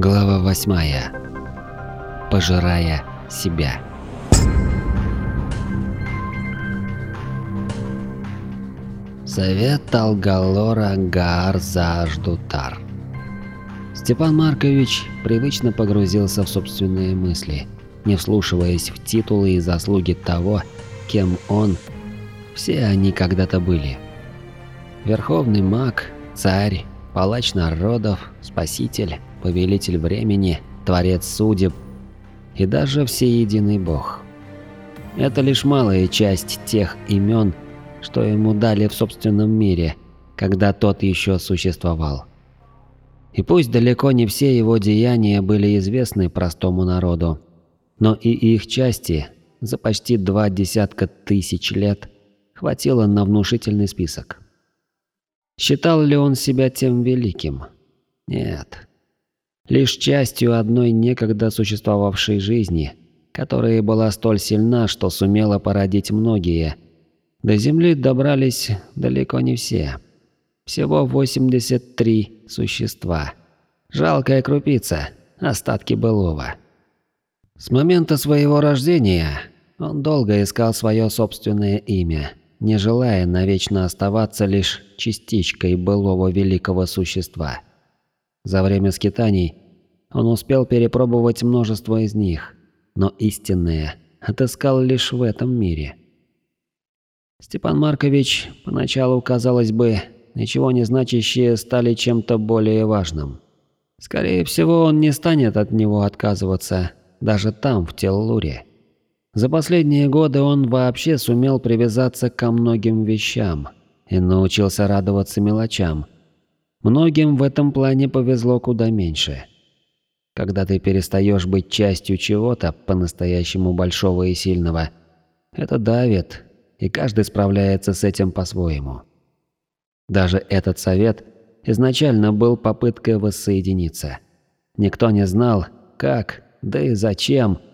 Глава восьмая. Пожирая себя. Совет Алгалора Гаар Зааждутар. Степан Маркович привычно погрузился в собственные мысли, не вслушиваясь в титулы и заслуги того, кем он, все они когда-то были. Верховный маг, царь, палач народов, спаситель, повелитель времени, творец судеб и даже всеединый бог. Это лишь малая часть тех имен, что ему дали в собственном мире, когда тот еще существовал. И пусть далеко не все его деяния были известны простому народу, но и их части за почти два десятка тысяч лет хватило на внушительный список. Считал ли он себя тем великим? Нет. Лишь частью одной некогда существовавшей жизни, которая была столь сильна, что сумела породить многие. До Земли добрались далеко не все. Всего 83 существа. Жалкая крупица, остатки былого. С момента своего рождения он долго искал свое собственное имя – не желая навечно оставаться лишь частичкой былого великого существа. За время скитаний он успел перепробовать множество из них, но истинное отыскал лишь в этом мире. Степан Маркович, поначалу, казалось бы, ничего не значащие стали чем-то более важным. Скорее всего, он не станет от него отказываться, даже там, в Теллуре. За последние годы он вообще сумел привязаться ко многим вещам и научился радоваться мелочам. Многим в этом плане повезло куда меньше. Когда ты перестаешь быть частью чего-то по-настоящему большого и сильного, это давит, и каждый справляется с этим по-своему. Даже этот совет изначально был попыткой воссоединиться. Никто не знал, как, да и зачем –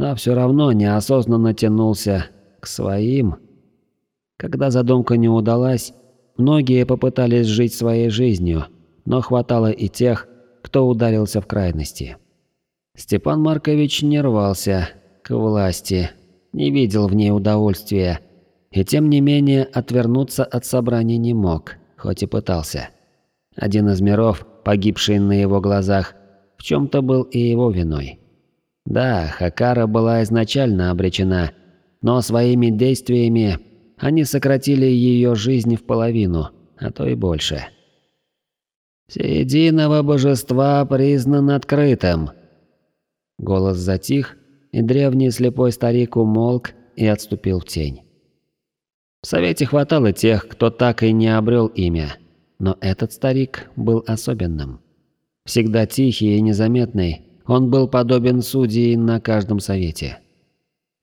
но все равно неосознанно тянулся к своим. Когда задумка не удалась, многие попытались жить своей жизнью, но хватало и тех, кто ударился в крайности. Степан Маркович не рвался к власти, не видел в ней удовольствия, и тем не менее отвернуться от собраний не мог, хоть и пытался. Один из миров, погибший на его глазах, в чем-то был и его виной. Да, Хакара была изначально обречена, но своими действиями они сократили ее жизнь в половину, а то и больше. «Всеединого божества признан открытым». Голос затих, и древний слепой старик умолк и отступил в тень. В Совете хватало тех, кто так и не обрел имя, но этот старик был особенным. Всегда тихий и незаметный, он был подобен судьи на каждом совете.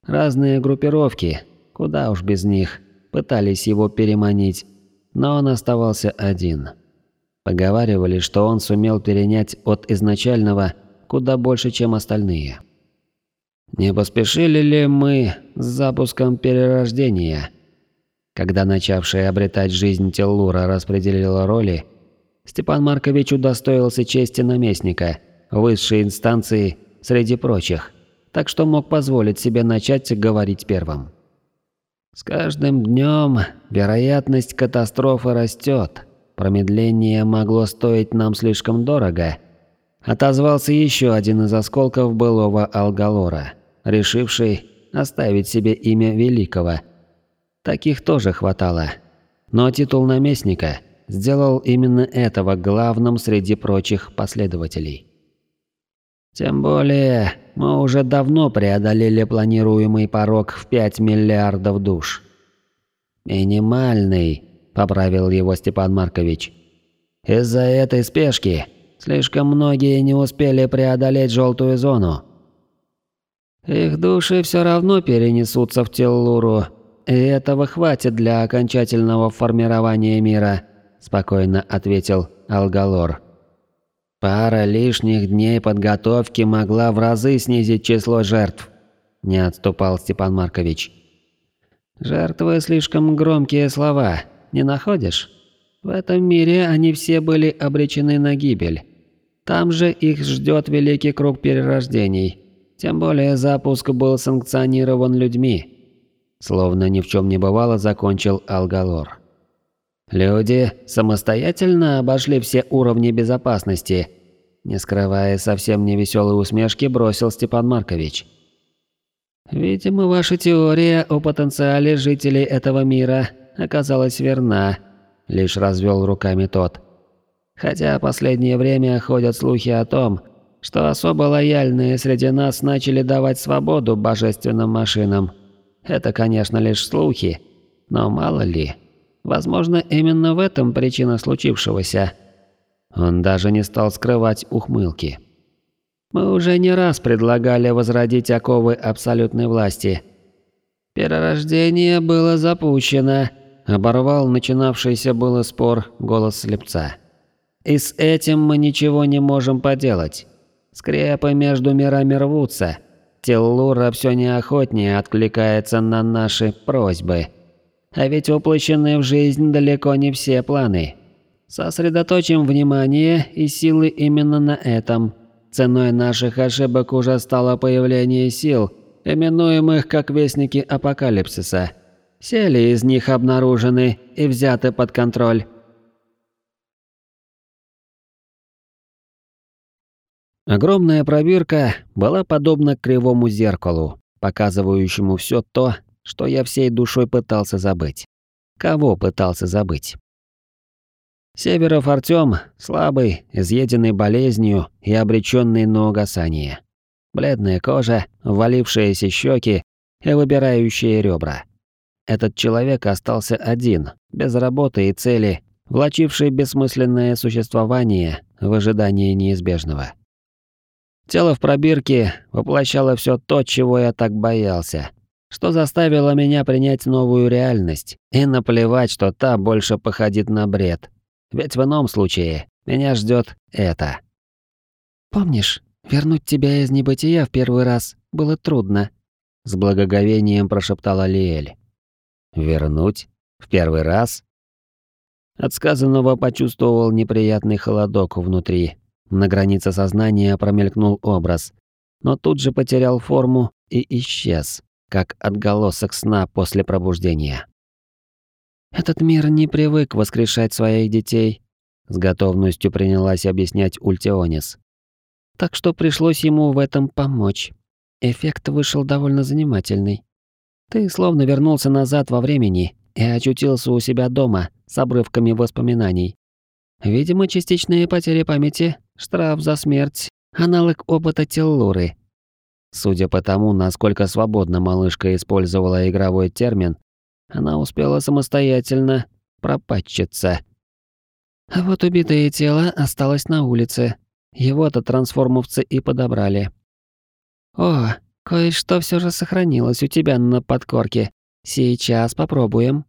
Разные группировки, куда уж без них, пытались его переманить, но он оставался один. Поговаривали, что он сумел перенять от изначального куда больше, чем остальные. Не поспешили ли мы с запуском перерождения? Когда начавшая обретать жизнь Теллура распределила роли, Степан Маркович удостоился чести наместника – высшей инстанции среди прочих, так что мог позволить себе начать говорить первым. С каждым днем вероятность катастрофы растет. Промедление могло стоить нам слишком дорого. Отозвался еще один из осколков былого Алгалора, решивший оставить себе имя Великого. Таких тоже хватало. Но титул наместника сделал именно этого главным среди прочих последователей. Тем более, мы уже давно преодолели планируемый порог в 5 миллиардов душ. «Минимальный», – поправил его Степан Маркович. «Из-за этой спешки слишком многие не успели преодолеть желтую зону». «Их души все равно перенесутся в Теллуру, и этого хватит для окончательного формирования мира», – спокойно ответил Алгалор. Пара лишних дней подготовки могла в разы снизить число жертв. Не отступал Степан Маркович. Жертвы слишком громкие слова, не находишь? В этом мире они все были обречены на гибель. Там же их ждет великий круг перерождений. Тем более запуск был санкционирован людьми. Словно ни в чем не бывало, закончил Алгалор. Люди самостоятельно обошли все уровни безопасности. Не скрывая совсем невеселой усмешки, бросил Степан Маркович. Видимо, ваша теория о потенциале жителей этого мира оказалась верна, лишь развел руками тот. Хотя последнее время ходят слухи о том, что особо лояльные среди нас начали давать свободу божественным машинам. Это, конечно, лишь слухи, но мало ли. Возможно, именно в этом причина случившегося. Он даже не стал скрывать ухмылки. Мы уже не раз предлагали возродить оковы абсолютной власти. Перерождение было запущено, оборвал начинавшийся было спор голос слепца. И с этим мы ничего не можем поделать. Скрепы между мирами рвутся. Теллура все неохотнее откликается на наши просьбы. А ведь воплощены в жизнь далеко не все планы. Сосредоточим внимание и силы именно на этом. Ценой наших ошибок уже стало появление сил, именуемых как Вестники Апокалипсиса. Сели из них обнаружены и взяты под контроль. Огромная пробирка была подобна кривому зеркалу, показывающему все то, что я всей душой пытался забыть. Кого пытался забыть? Северов Артём, слабый, изъеденный болезнью и обреченный на угасание. Бледная кожа, ввалившиеся щеки и выбирающие ребра. Этот человек остался один, без работы и цели, влачивший бессмысленное существование в ожидании неизбежного. Тело в пробирке воплощало все то, чего я так боялся, что заставило меня принять новую реальность и наплевать, что та больше походит на бред. Ведь в ином случае меня ждет это. «Помнишь, вернуть тебя из небытия в первый раз было трудно», — с благоговением прошептала Лиэль. «Вернуть? В первый раз?» От сказанного почувствовал неприятный холодок внутри, на границе сознания промелькнул образ, но тут же потерял форму и исчез, как отголосок сна после пробуждения. «Этот мир не привык воскрешать своих детей», — с готовностью принялась объяснять Ультионис. «Так что пришлось ему в этом помочь. Эффект вышел довольно занимательный. Ты словно вернулся назад во времени и очутился у себя дома с обрывками воспоминаний. Видимо, частичные потери памяти Штраф за смерть – аналог опыта Теллуры. Судя по тому, насколько свободно малышка использовала игровой термин, она успела самостоятельно пропатчиться. А вот убитое тело осталось на улице. Его-то трансформовцы и подобрали. «О, кое-что все же сохранилось у тебя на подкорке. Сейчас попробуем».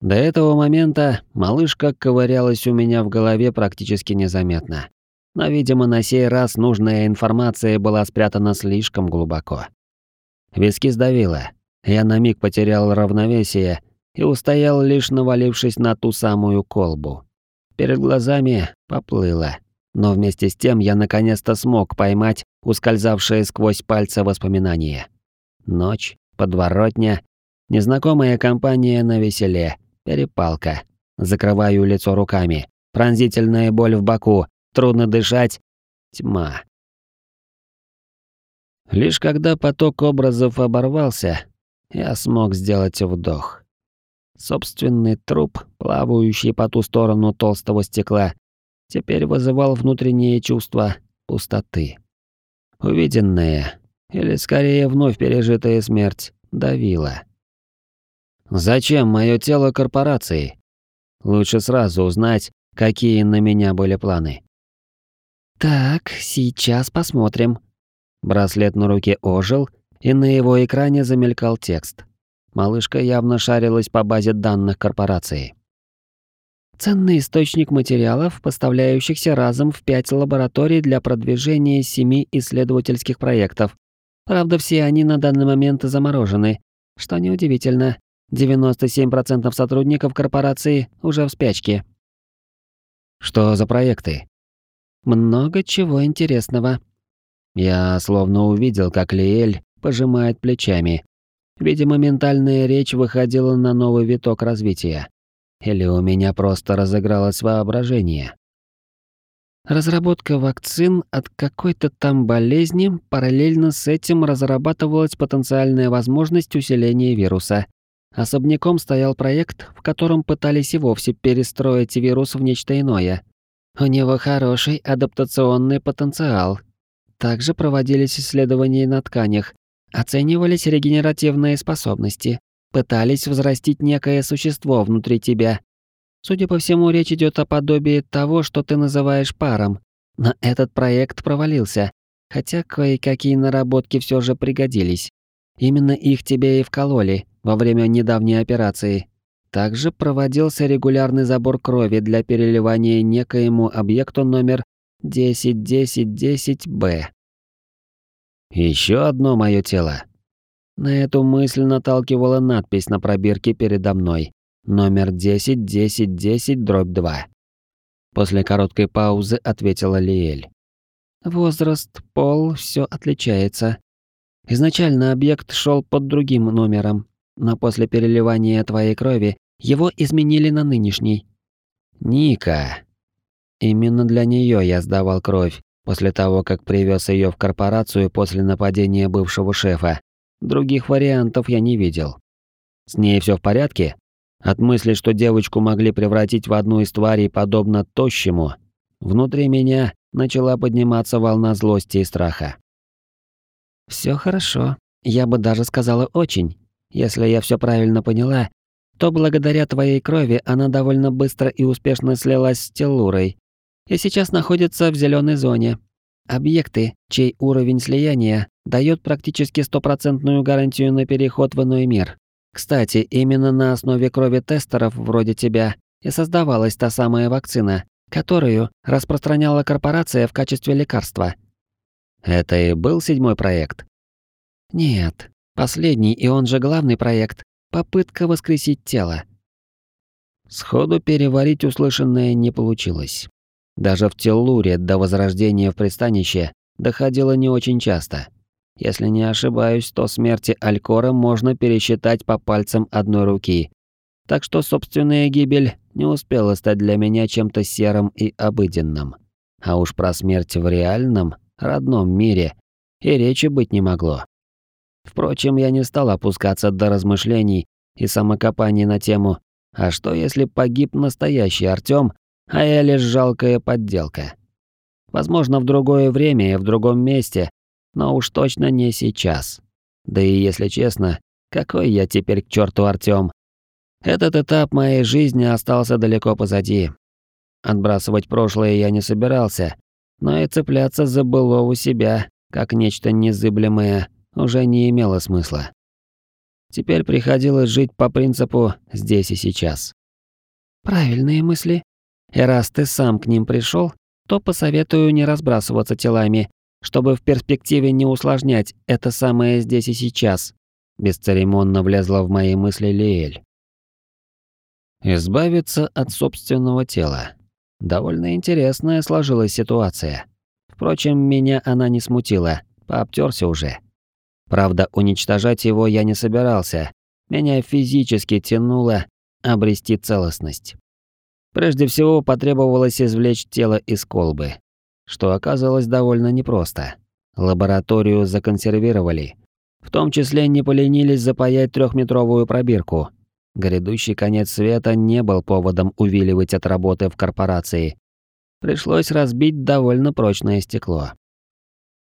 До этого момента малышка ковырялась у меня в голове практически незаметно. Но, видимо, на сей раз нужная информация была спрятана слишком глубоко. Виски сдавило. Я на миг потерял равновесие и устоял, лишь навалившись на ту самую колбу. Перед глазами поплыло. Но вместе с тем я наконец-то смог поймать ускользавшие сквозь пальцы воспоминания. Ночь, подворотня, незнакомая компания на веселе, Перепалка. Закрываю лицо руками. Пронзительная боль в боку. Трудно дышать. Тьма. Лишь когда поток образов оборвался, я смог сделать вдох. Собственный труп, плавающий по ту сторону толстого стекла, теперь вызывал внутреннее чувство пустоты. Увиденное, или скорее вновь пережитая смерть, давило. Зачем мое тело корпорации? Лучше сразу узнать, какие на меня были планы. Так, сейчас посмотрим. Браслет на руке ожил, и на его экране замелькал текст. Малышка явно шарилась по базе данных корпорации. Ценный источник материалов, поставляющихся разом в пять лабораторий для продвижения семи исследовательских проектов. Правда, все они на данный момент заморожены, что неудивительно, 97% сотрудников корпорации уже в спячке. Что за проекты? Много чего интересного. Я словно увидел, как Лиэль пожимает плечами. Видимо, ментальная речь выходила на новый виток развития. Или у меня просто разыгралось воображение. Разработка вакцин от какой-то там болезни, параллельно с этим разрабатывалась потенциальная возможность усиления вируса. Особняком стоял проект, в котором пытались и вовсе перестроить вирус в нечто иное. У него хороший адаптационный потенциал, также проводились исследования на тканях, оценивались регенеративные способности, пытались взрастить некое существо внутри тебя. Судя по всему, речь идет о подобии того, что ты называешь паром. Но этот проект провалился, хотя кое-какие наработки все же пригодились. Именно их тебе и вкололи во время недавней операции. Также проводился регулярный забор крови для переливания некоему объекту номер 10-10-10-Б. Еще одно мое тело. На эту мысль наталкивала надпись на пробирке передо мной. Номер 10-10-10-2. После короткой паузы ответила Лиэль. Возраст, пол, все отличается. Изначально объект шел под другим номером, но после переливания твоей крови его изменили на нынешний. Ника. Именно для нее я сдавал кровь, после того, как привез ее в корпорацию после нападения бывшего шефа. Других вариантов я не видел. С ней все в порядке? От мысли, что девочку могли превратить в одну из тварей, подобно тощему, внутри меня начала подниматься волна злости и страха. Все хорошо. Я бы даже сказала очень. Если я все правильно поняла, то благодаря твоей крови она довольно быстро и успешно слилась с Теллурой, и сейчас находится в зеленой зоне. Объекты, чей уровень слияния дает практически стопроцентную гарантию на переход в иной мир. Кстати, именно на основе крови тестеров вроде тебя и создавалась та самая вакцина, которую распространяла корпорация в качестве лекарства. Это и был седьмой проект? Нет, последний и он же главный проект — попытка воскресить тело. Сходу переварить услышанное не получилось. Даже в Теллуре до возрождения в пристанище доходило не очень часто. Если не ошибаюсь, то смерти Алькора можно пересчитать по пальцам одной руки. Так что собственная гибель не успела стать для меня чем-то серым и обыденным. А уж про смерть в реальном, родном мире и речи быть не могло. Впрочем, я не стал опускаться до размышлений и самокопаний на тему «А что, если погиб настоящий Артём, а я лишь жалкая подделка. Возможно, в другое время и в другом месте, но уж точно не сейчас. Да и если честно, какой я теперь к черту Артём? Этот этап моей жизни остался далеко позади. Отбрасывать прошлое я не собирался, но и цепляться за былого себя, как нечто незыблемое, уже не имело смысла. Теперь приходилось жить по принципу «здесь и сейчас». «Правильные мысли», и раз ты сам к ним пришел, то посоветую не разбрасываться телами, чтобы в перспективе не усложнять это самое здесь и сейчас. Бесцеремонно влезла в мои мысли Лиэль. Избавиться от собственного тела. Довольно интересная сложилась ситуация. Впрочем, меня она не смутила, пообтерся уже. Правда, уничтожать его я не собирался. Меня физически тянуло обрести целостность. Прежде всего потребовалось извлечь тело из колбы, что оказалось довольно непросто. Лабораторию законсервировали. В том числе не поленились запаять трехметровую пробирку. Грядущий конец света не был поводом увиливать от работы в корпорации. Пришлось разбить довольно прочное стекло.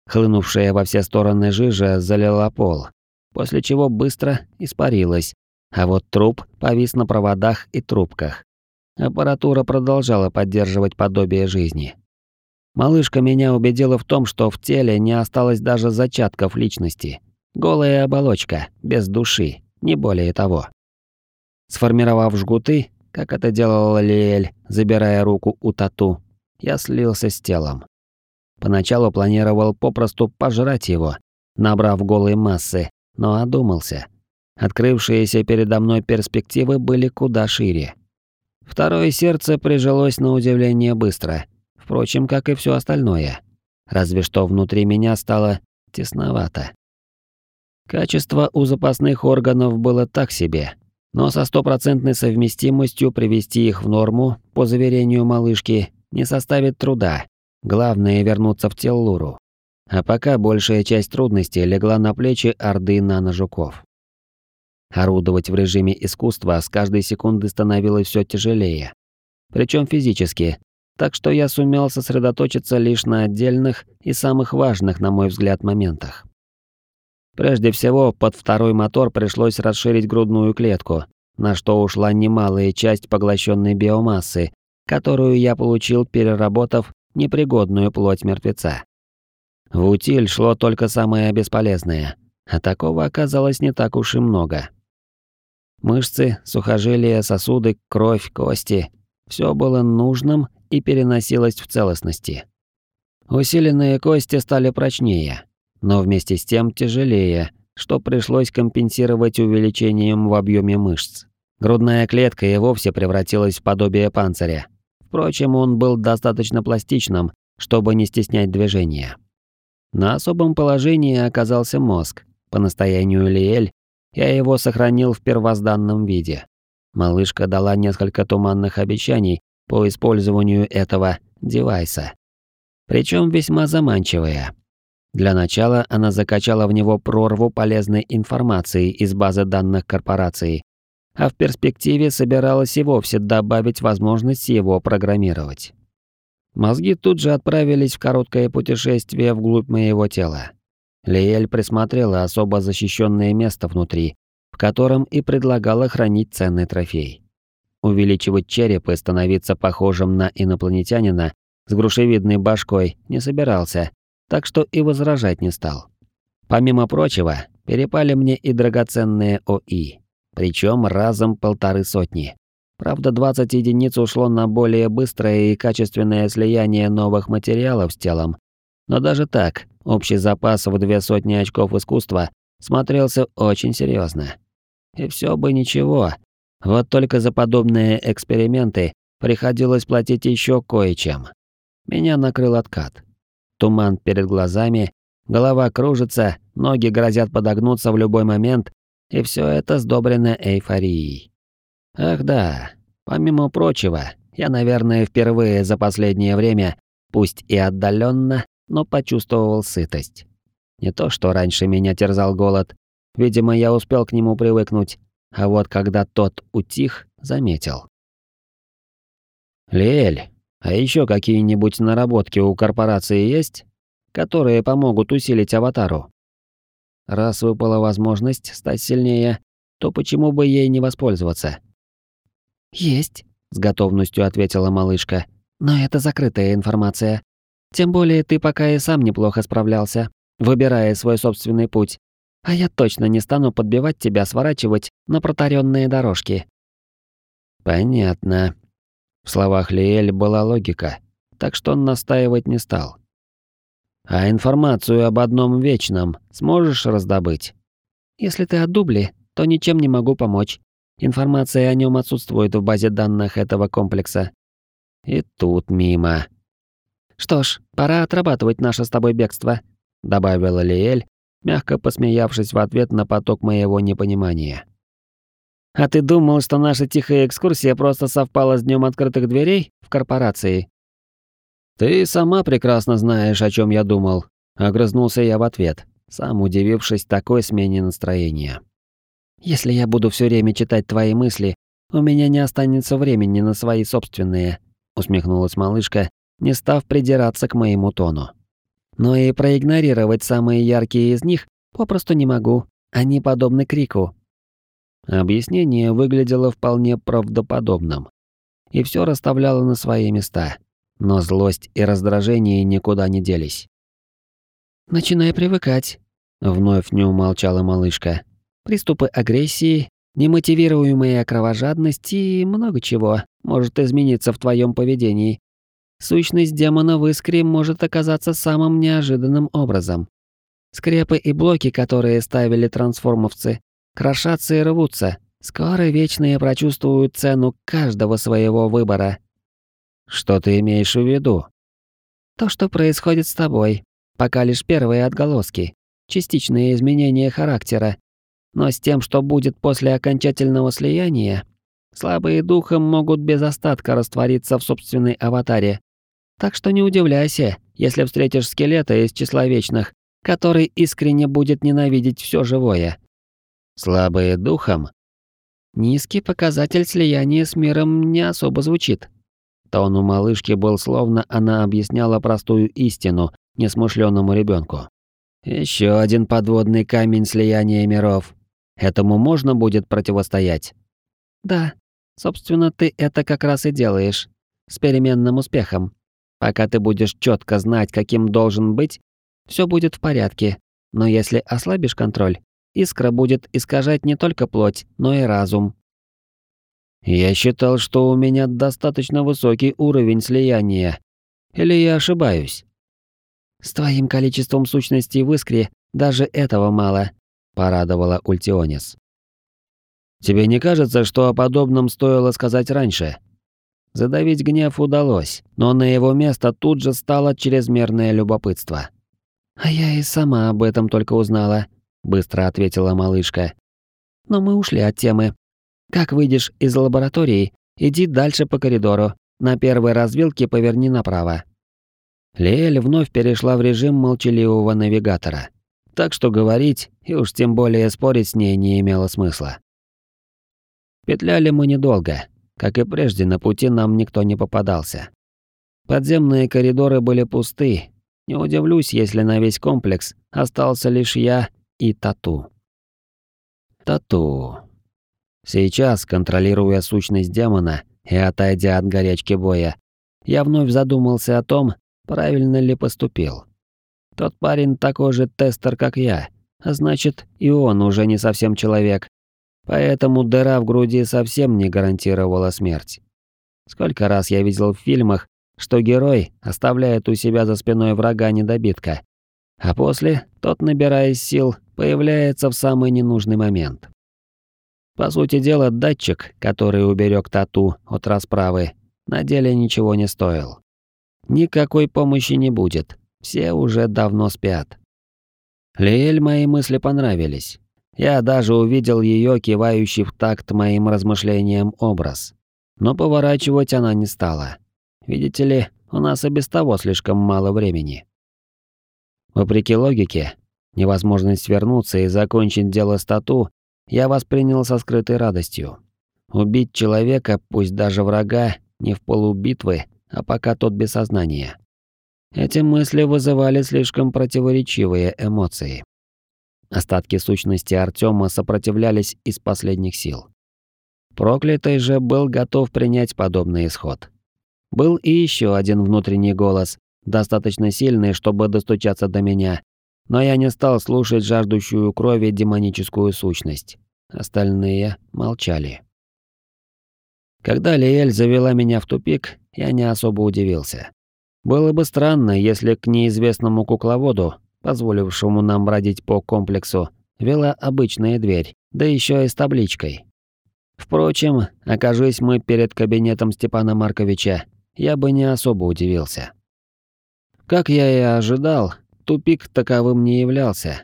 Хлынувшая во все стороны жижа залила пол, после чего быстро испарилась, а вот труп повис на проводах и трубках. Аппаратура продолжала поддерживать подобие жизни. Малышка меня убедила в том, что в теле не осталось даже зачатков личности. Голая оболочка, без души, не более того. Сформировав жгуты, как это делала Лиэль, забирая руку у тату, я слился с телом. Поначалу планировал попросту пожрать его, набрав голой массы, но одумался. Открывшиеся передо мной перспективы были куда шире. Второе сердце прижилось на удивление быстро. Впрочем, как и все остальное. Разве что внутри меня стало тесновато. Качество у запасных органов было так себе, но со стопроцентной совместимостью привести их в норму, по заверению малышки, не составит труда. Главное вернуться в Теллуру. А пока большая часть трудностей легла на плечи орды наножуков. Орудовать в режиме искусства с каждой секунды становилось все тяжелее. Причем физически, так что я сумел сосредоточиться лишь на отдельных и самых важных, на мой взгляд, моментах. Прежде всего, под второй мотор пришлось расширить грудную клетку, на что ушла немалая часть поглощенной биомассы, которую я получил, переработав непригодную плоть мертвеца. В утиль шло только самое бесполезное, а такого оказалось не так уж и много. Мышцы, сухожилия, сосуды, кровь, кости – все было нужным и переносилось в целостности. Усиленные кости стали прочнее, но вместе с тем тяжелее, что пришлось компенсировать увеличением в объеме мышц. Грудная клетка и вовсе превратилась в подобие панциря. Впрочем, он был достаточно пластичным, чтобы не стеснять движения. На особом положении оказался мозг. По настоянию Лиэль я его сохранил в первозданном виде. Малышка дала несколько туманных обещаний по использованию этого девайса. Причем весьма заманчивые. Для начала она закачала в него прорву полезной информации из базы данных корпорации, а в перспективе собиралась и вовсе добавить возможность его программировать. Мозги тут же отправились в короткое путешествие вглубь моего тела. Лиэль присмотрела особо защищенное место внутри, в котором и предлагала хранить ценный трофей. Увеличивать череп и становиться похожим на инопланетянина с грушевидной башкой не собирался, так что и возражать не стал. Помимо прочего, перепали мне и драгоценные ОИ, причем разом полторы сотни. Правда, 20 единиц ушло на более быстрое и качественное слияние новых материалов с телом, но даже так, общий запас в две сотни очков искусства смотрелся очень серьезно. И все бы ничего, вот только за подобные эксперименты приходилось платить еще кое-чем. Меня накрыл откат. Туман перед глазами, голова кружится, ноги грозят подогнуться в любой момент, и все это сдобрено эйфорией. Ах да, помимо прочего, я, наверное, впервые за последнее время, пусть и отдаленно, но почувствовал сытость. Не то, что раньше меня терзал голод, видимо, я успел к нему привыкнуть, а вот когда тот утих, заметил. «Лель, а еще какие-нибудь наработки у корпорации есть, которые помогут усилить аватару? Раз выпала возможность стать сильнее, то почему бы ей не воспользоваться? Есть, с готовностью ответила малышка. Но это закрытая информация. Тем более ты пока и сам неплохо справлялся, выбирая свой собственный путь. А я точно не стану подбивать тебя сворачивать на протаренные дорожки. Понятно, в словах Лиэль была логика, так что он настаивать не стал. «А информацию об одном вечном сможешь раздобыть?» «Если ты от дубли, то ничем не могу помочь. Информация о нем отсутствует в базе данных этого комплекса». «И тут мимо». «Что ж, пора отрабатывать наше с тобой бегство», — добавила Лиэль, мягко посмеявшись в ответ на поток моего непонимания. А ты думал, что наша тихая экскурсия просто совпала с днем открытых дверей в корпорации? Ты сама прекрасно знаешь, о чем я думал, огрызнулся я в ответ, сам удивившись такой смене настроения. Если я буду все время читать твои мысли, у меня не останется времени на свои собственные, усмехнулась малышка, не став придираться к моему тону. Но и проигнорировать самые яркие из них попросту не могу. Они подобны крику, Объяснение выглядело вполне правдоподобным. И все расставляло на свои места. Но злость и раздражение никуда не делись. «Начинай привыкать», — вновь не умолчала малышка. «Приступы агрессии, немотивируемая кровожадность и много чего может измениться в твоем поведении. Сущность демона в искре может оказаться самым неожиданным образом. Скрепы и блоки, которые ставили трансформовцы, крошатся и рвутся. Скоро вечные прочувствуют цену каждого своего выбора. Что ты имеешь в виду? То, что происходит с тобой, пока лишь первые отголоски, частичные изменения характера. Но с тем, что будет после окончательного слияния, слабые духом могут без остатка раствориться в собственной аватаре. Так что не удивляйся, если встретишь скелета из числа вечных, который искренне будет ненавидеть все живое. Слабые духом? Низкий показатель слияния с миром не особо звучит. Тон у малышки был словно она объясняла простую истину несмышленному ребенку. Еще один подводный камень слияния миров. Этому можно будет противостоять? Да. Собственно, ты это как раз и делаешь. С переменным успехом. Пока ты будешь четко знать, каким должен быть, все будет в порядке. Но если ослабишь контроль, искра будет искажать не только плоть, но и разум. Я считал, что у меня достаточно высокий уровень слияния. Или я ошибаюсь? С твоим количеством сущностей в искре даже этого мало, порадовала Ультионис. Тебе не кажется, что о подобном стоило сказать раньше? Задавить гнев удалось, но на его место тут же стало чрезмерное любопытство. А я и сама об этом только узнала, быстро ответила малышка. Но мы ушли от темы. Как выйдешь из лаборатории, иди дальше по коридору. На первой развилке поверни направо. Лиэль вновь перешла в режим молчаливого навигатора. Так что говорить, и уж тем более спорить с ней не имело смысла. Петляли мы недолго. Как и прежде, на пути нам никто не попадался. Подземные коридоры были пусты. Не удивлюсь, если на весь комплекс остался лишь я и Тату. Тату. Сейчас, контролируя сущность демона и отойдя от горячки боя, я вновь задумался о том, правильно ли поступил. Тот парень такой же тестер, как я, а значит, и он уже не совсем человек. Поэтому дыра в груди совсем не гарантировала смерть. Сколько раз я видел в фильмах, что герой оставляет у себя за спиной врага недобитка, а после тот, набираясь сил, появляется в самый ненужный момент. По сути дела, датчик, который уберег тату от расправы, на деле ничего не стоил. Никакой помощи не будет, все уже давно спят. Лиэль мои мысли понравились. Я даже увидел ее кивающий в такт моим размышлениям образ. Но поворачивать она не стала. Видите ли, у нас и без того слишком мало времени. Вопреки логике, невозможность вернуться и закончить дело с тату я воспринял со скрытой радостью. Убить человека, пусть даже врага, не в полубитвы, а пока тот без сознания. Эти мысли вызывали слишком противоречивые эмоции. Остатки сущности Артема сопротивлялись из последних сил. Проклятый же был готов принять подобный исход. Был и еще один внутренний голос, достаточно сильный, чтобы достучаться до меня, но я не стал слушать жаждущую крови демоническую сущность. Остальные молчали. Когда Лиэль завела меня в тупик, я не особо удивился. Было бы странно, если к неизвестному кукловоду, позволившему нам бродить по комплексу, вела обычная дверь, да еще и с табличкой. Впрочем, окажись мы перед кабинетом Степана Марковича, я бы не особо удивился. Как я и ожидал, тупик таковым не являлся.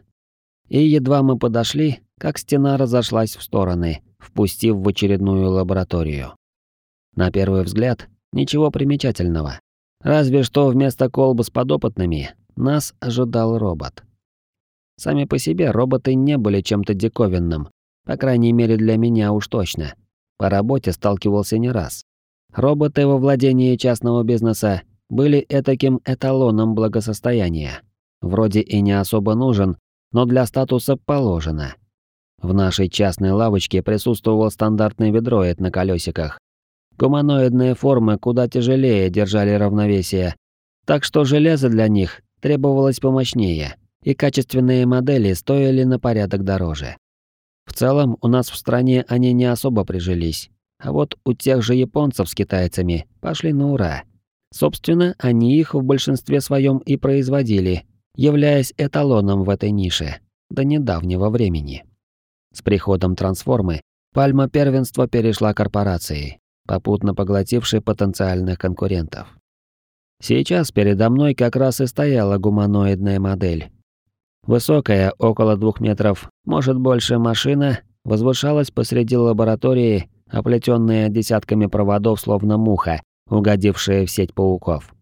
И едва мы подошли, как стена разошлась в стороны, впустив в очередную лабораторию. На первый взгляд, ничего примечательного. Разве что вместо колбы с подопытными нас ожидал робот. Сами по себе роботы не были чем-то диковинным, по крайней мере для меня уж точно. По работе сталкивался не раз. Роботы во владении частного бизнеса были этаким эталоном благосостояния. Вроде и не особо нужен, но для статуса положено. В нашей частной лавочке присутствовал стандартный ведроид на колесиках. Гуманоидные формы куда тяжелее держали равновесие, так что железо для них требовалось помощнее, и качественные модели стоили на порядок дороже. В целом, у нас в стране они не особо прижились, а вот у тех же японцев с китайцами пошли на ура. Собственно, они их в большинстве своем и производили, являясь эталоном в этой нише до недавнего времени. С приходом трансформы пальма первенства перешла корпорации, попутно поглотившей потенциальных конкурентов. Сейчас передо мной как раз и стояла гуманоидная модель. Высокая, около двух метров, может больше машина, возвышалась посреди лаборатории, оплетенная десятками проводов, словно муха, угодившая в сеть пауков.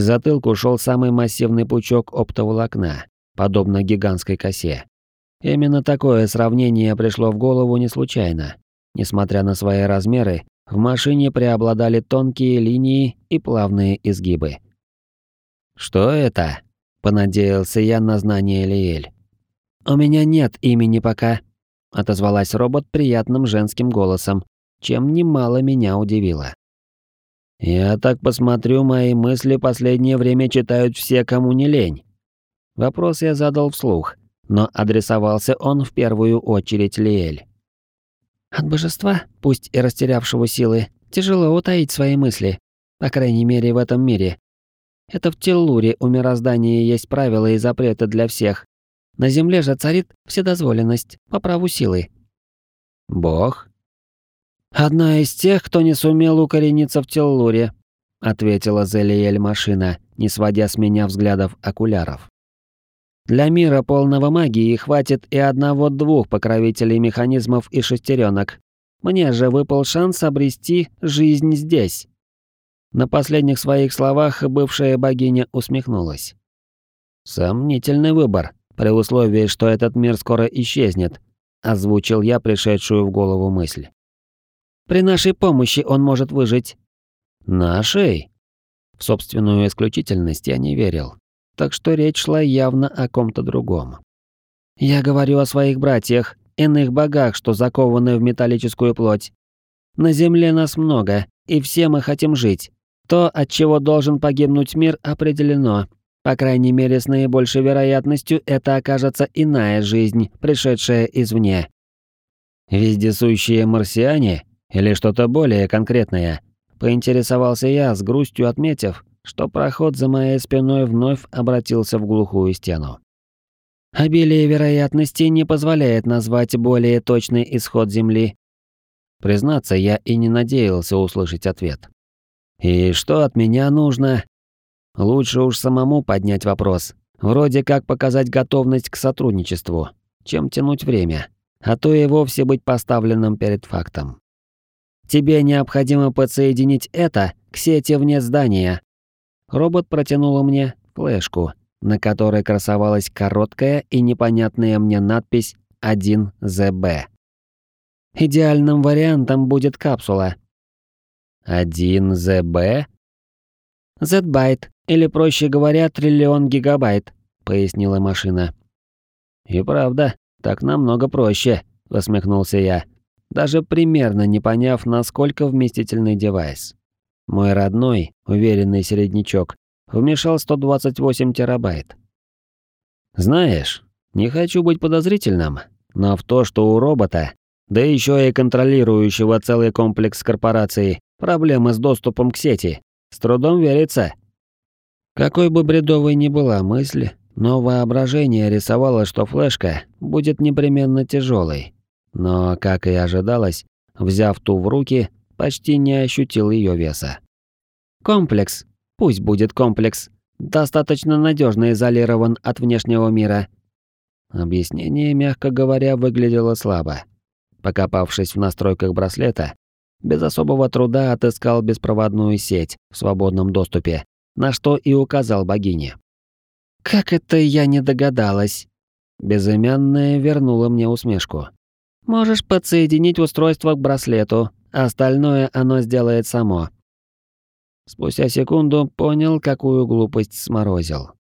К затылку шел самый массивный пучок оптоволокна, подобно гигантской косе. Именно такое сравнение пришло в голову не случайно. Несмотря на свои размеры, в машине преобладали тонкие линии и плавные изгибы. «Что это?» Понадеялся я на знание Лиэль. «У меня нет имени пока», — отозвалась робот приятным женским голосом, чем немало меня удивило. «Я так посмотрю, мои мысли последнее время читают все, кому не лень». Вопрос я задал вслух, но адресовался он в первую очередь Лиэль. «От божества, пусть и растерявшего силы, тяжело утаить свои мысли, по крайней мере в этом мире, это в Теллуре у мироздания есть правила и запреты для всех. На Земле же царит вседозволенность по праву силы. Бог? Одна из тех, кто не сумел укорениться в Теллуре, ответила Зелиэль машина, не сводя с меня взглядов окуляров. Для мира полного магии хватит и одного-двух покровителей механизмов и шестеренок. Мне же выпал шанс обрести жизнь здесь. На последних своих словах бывшая богиня усмехнулась. «Сомнительный выбор, при условии, что этот мир скоро исчезнет», озвучил я пришедшую в голову мысль. «При нашей помощи он может выжить». «Нашей?» В собственную исключительность я не верил, так что речь шла явно о ком-то другом. «Я говорю о своих братьях, иных богах, что закованы в металлическую плоть. На земле нас много, и все мы хотим жить. То, от чего должен погибнуть мир, определено. По крайней мере, с наибольшей вероятностью это окажется иная жизнь, пришедшая извне. «Вездесущие марсиане? Или что-то более конкретное?» Поинтересовался я, с грустью отметив, что проход за моей спиной вновь обратился в глухую стену. Обилие вероятностей не позволяет назвать более точный исход Земли. Признаться, я и не надеялся услышать ответ. И что от меня нужно? Лучше уж самому поднять вопрос. Вроде как показать готовность к сотрудничеству, чем тянуть время, а то и вовсе быть поставленным перед фактом. Тебе необходимо подсоединить это к сети вне здания. Робот протянула мне флешку, на которой красовалась короткая и непонятная мне надпись 1ZB. Идеальным вариантом будет капсула, один ЗБ? Z-байт, или проще говоря, триллион гигабайт, пояснила машина. И правда, так намного проще, усмехнулся я, даже примерно не поняв, насколько вместительный девайс. Мой родной, уверенный середнячок, вмешал 128 терабайт. Знаешь, не хочу быть подозрительным, но в то, что у робота, да еще и контролирующего целый комплекс корпораций, Проблемы с доступом к сети. С трудом верится. Какой бы бредовой ни была мысль, но воображение рисовало, что флешка будет непременно тяжелой. Но, как и ожидалось, взяв ту в руки, почти не ощутил ее веса. Комплекс. Пусть будет комплекс. Достаточно надежно изолирован от внешнего мира. Объяснение, мягко говоря, выглядело слабо. Покопавшись в настройках браслета, без особого труда отыскал беспроводную сеть в свободном доступе, на что и указал богине. «Как это я не догадалась?» Безымянная вернула мне усмешку. «Можешь подсоединить устройство к браслету, остальное оно сделает само». Спустя секунду понял, какую глупость сморозил.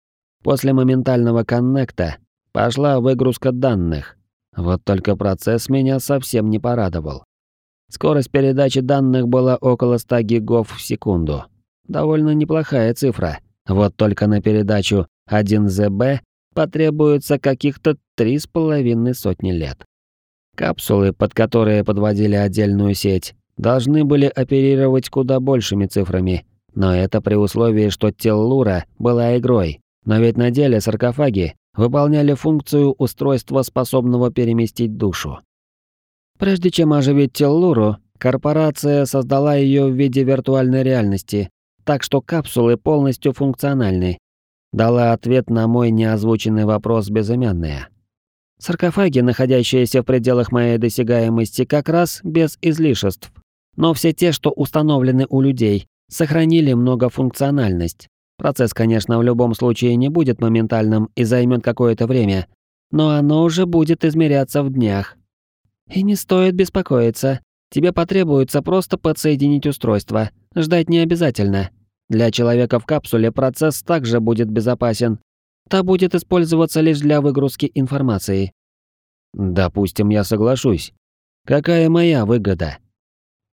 После моментального коннекта пошла выгрузка данных. Вот только процесс меня совсем не порадовал. Скорость передачи данных была около 100 гигов в секунду. Довольно неплохая цифра. Вот только на передачу 1 ЗБ потребуется каких-то три с половиной сотни лет. Капсулы, под которые подводили отдельную сеть, должны были оперировать куда большими цифрами, но это при условии, что Теллура была игрой. Но ведь на деле саркофаги выполняли функцию устройства, способного переместить душу. Прежде чем оживить Теллуру, корпорация создала ее в виде виртуальной реальности, так что капсулы полностью функциональны. Дала ответ на мой неозвученный вопрос безымянная. Саркофаги, находящиеся в пределах моей досягаемости, как раз без излишеств. Но все те, что установлены у людей, сохранили многофункциональность. Процесс, конечно, в любом случае не будет моментальным и займет какое-то время, но оно уже будет измеряться в днях. И не стоит беспокоиться. Тебе потребуется просто подсоединить устройство. Ждать не обязательно. Для человека в капсуле процесс также будет безопасен. Та будет использоваться лишь для выгрузки информации. Допустим, я соглашусь. Какая моя выгода?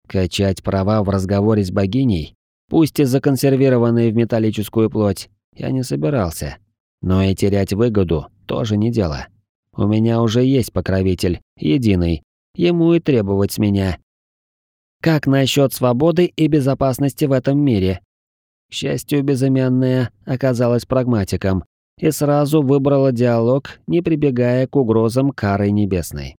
Качать права в разговоре с богиней, пусть и законсервированные в металлическую плоть, я не собирался. Но и терять выгоду тоже не дело. У меня уже есть покровитель, единый. Ему и требовать с меня. Как насчет свободы и безопасности в этом мире? К счастью, безымянная оказалась прагматиком и сразу выбрала диалог, не прибегая к угрозам кары небесной.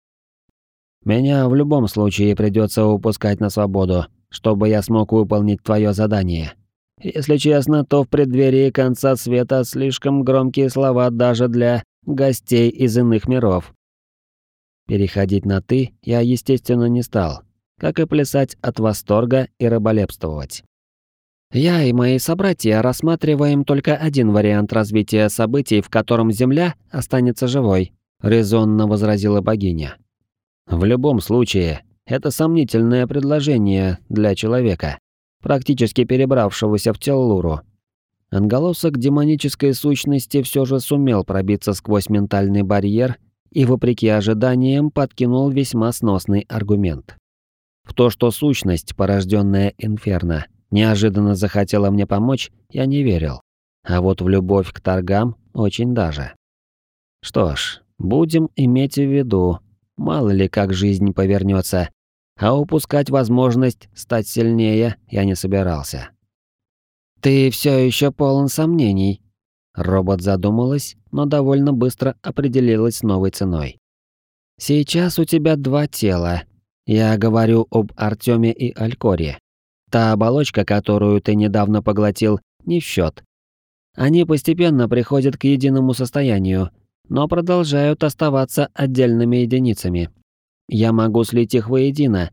Меня в любом случае придется упускать на свободу, чтобы я смог выполнить твое задание. Если честно, то в преддверии конца света слишком громкие слова даже для гостей из иных миров. Переходить на «ты» я, естественно, не стал, как и плясать от восторга и раболепствовать. Я и мои собратья рассматриваем только один вариант развития событий, в котором Земля останется живой, резонно возразила богиня. В любом случае, это сомнительное предложение для человека, практически перебравшегося в Теллуру. Анголосок демонической сущности все же сумел пробиться сквозь ментальный барьер и, вопреки ожиданиям, подкинул весьма сносный аргумент. В то, что сущность, порожденная Инферно, неожиданно захотела мне помочь, я не верил. А вот в любовь к торгам очень даже. Что ж, будем иметь в виду, мало ли как жизнь повернется, а упускать возможность стать сильнее я не собирался. «Ты все еще полон сомнений», Робот задумалась, но довольно быстро определилась с новой ценой. «Сейчас у тебя два тела. Я говорю об Артеме и Алькоре. Та оболочка, которую ты недавно поглотил, не в счет. Они постепенно приходят к единому состоянию, но продолжают оставаться отдельными единицами. Я могу слить их воедино.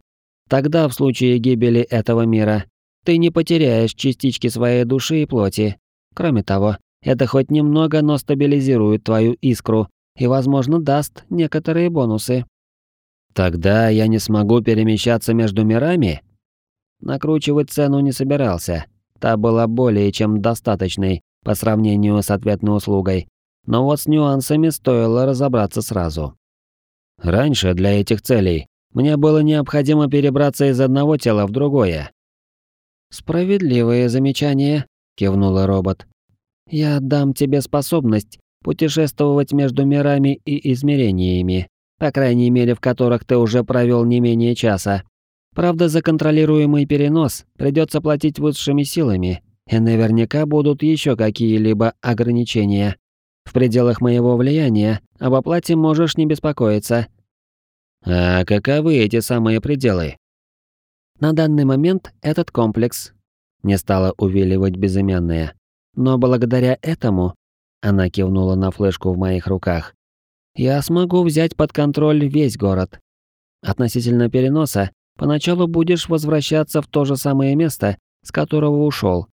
Тогда, в случае гибели этого мира, ты не потеряешь частички своей души и плоти. Кроме того, это хоть немного, но стабилизирует твою искру и, возможно, даст некоторые бонусы. Тогда я не смогу перемещаться между мирами? Накручивать цену не собирался. Та была более чем достаточной по сравнению с ответной услугой. Но вот с нюансами стоило разобраться сразу. Раньше для этих целей мне было необходимо перебраться из одного тела в другое. «Справедливое замечание», — кивнула робот. «Я дам тебе способность путешествовать между мирами и измерениями, по крайней мере в которых ты уже провел не менее часа. Правда, за контролируемый перенос придется платить высшими силами, и наверняка будут еще какие-либо ограничения. В пределах моего влияния об оплате можешь не беспокоиться. А каковы эти самые пределы? На данный момент этот комплекс. Не стала увиливать безымянная. Но благодаря этому, она кивнула на флешку в моих руках, я смогу взять под контроль весь город. Относительно переноса Поначалу будешь возвращаться в то же самое место, с которого ушел.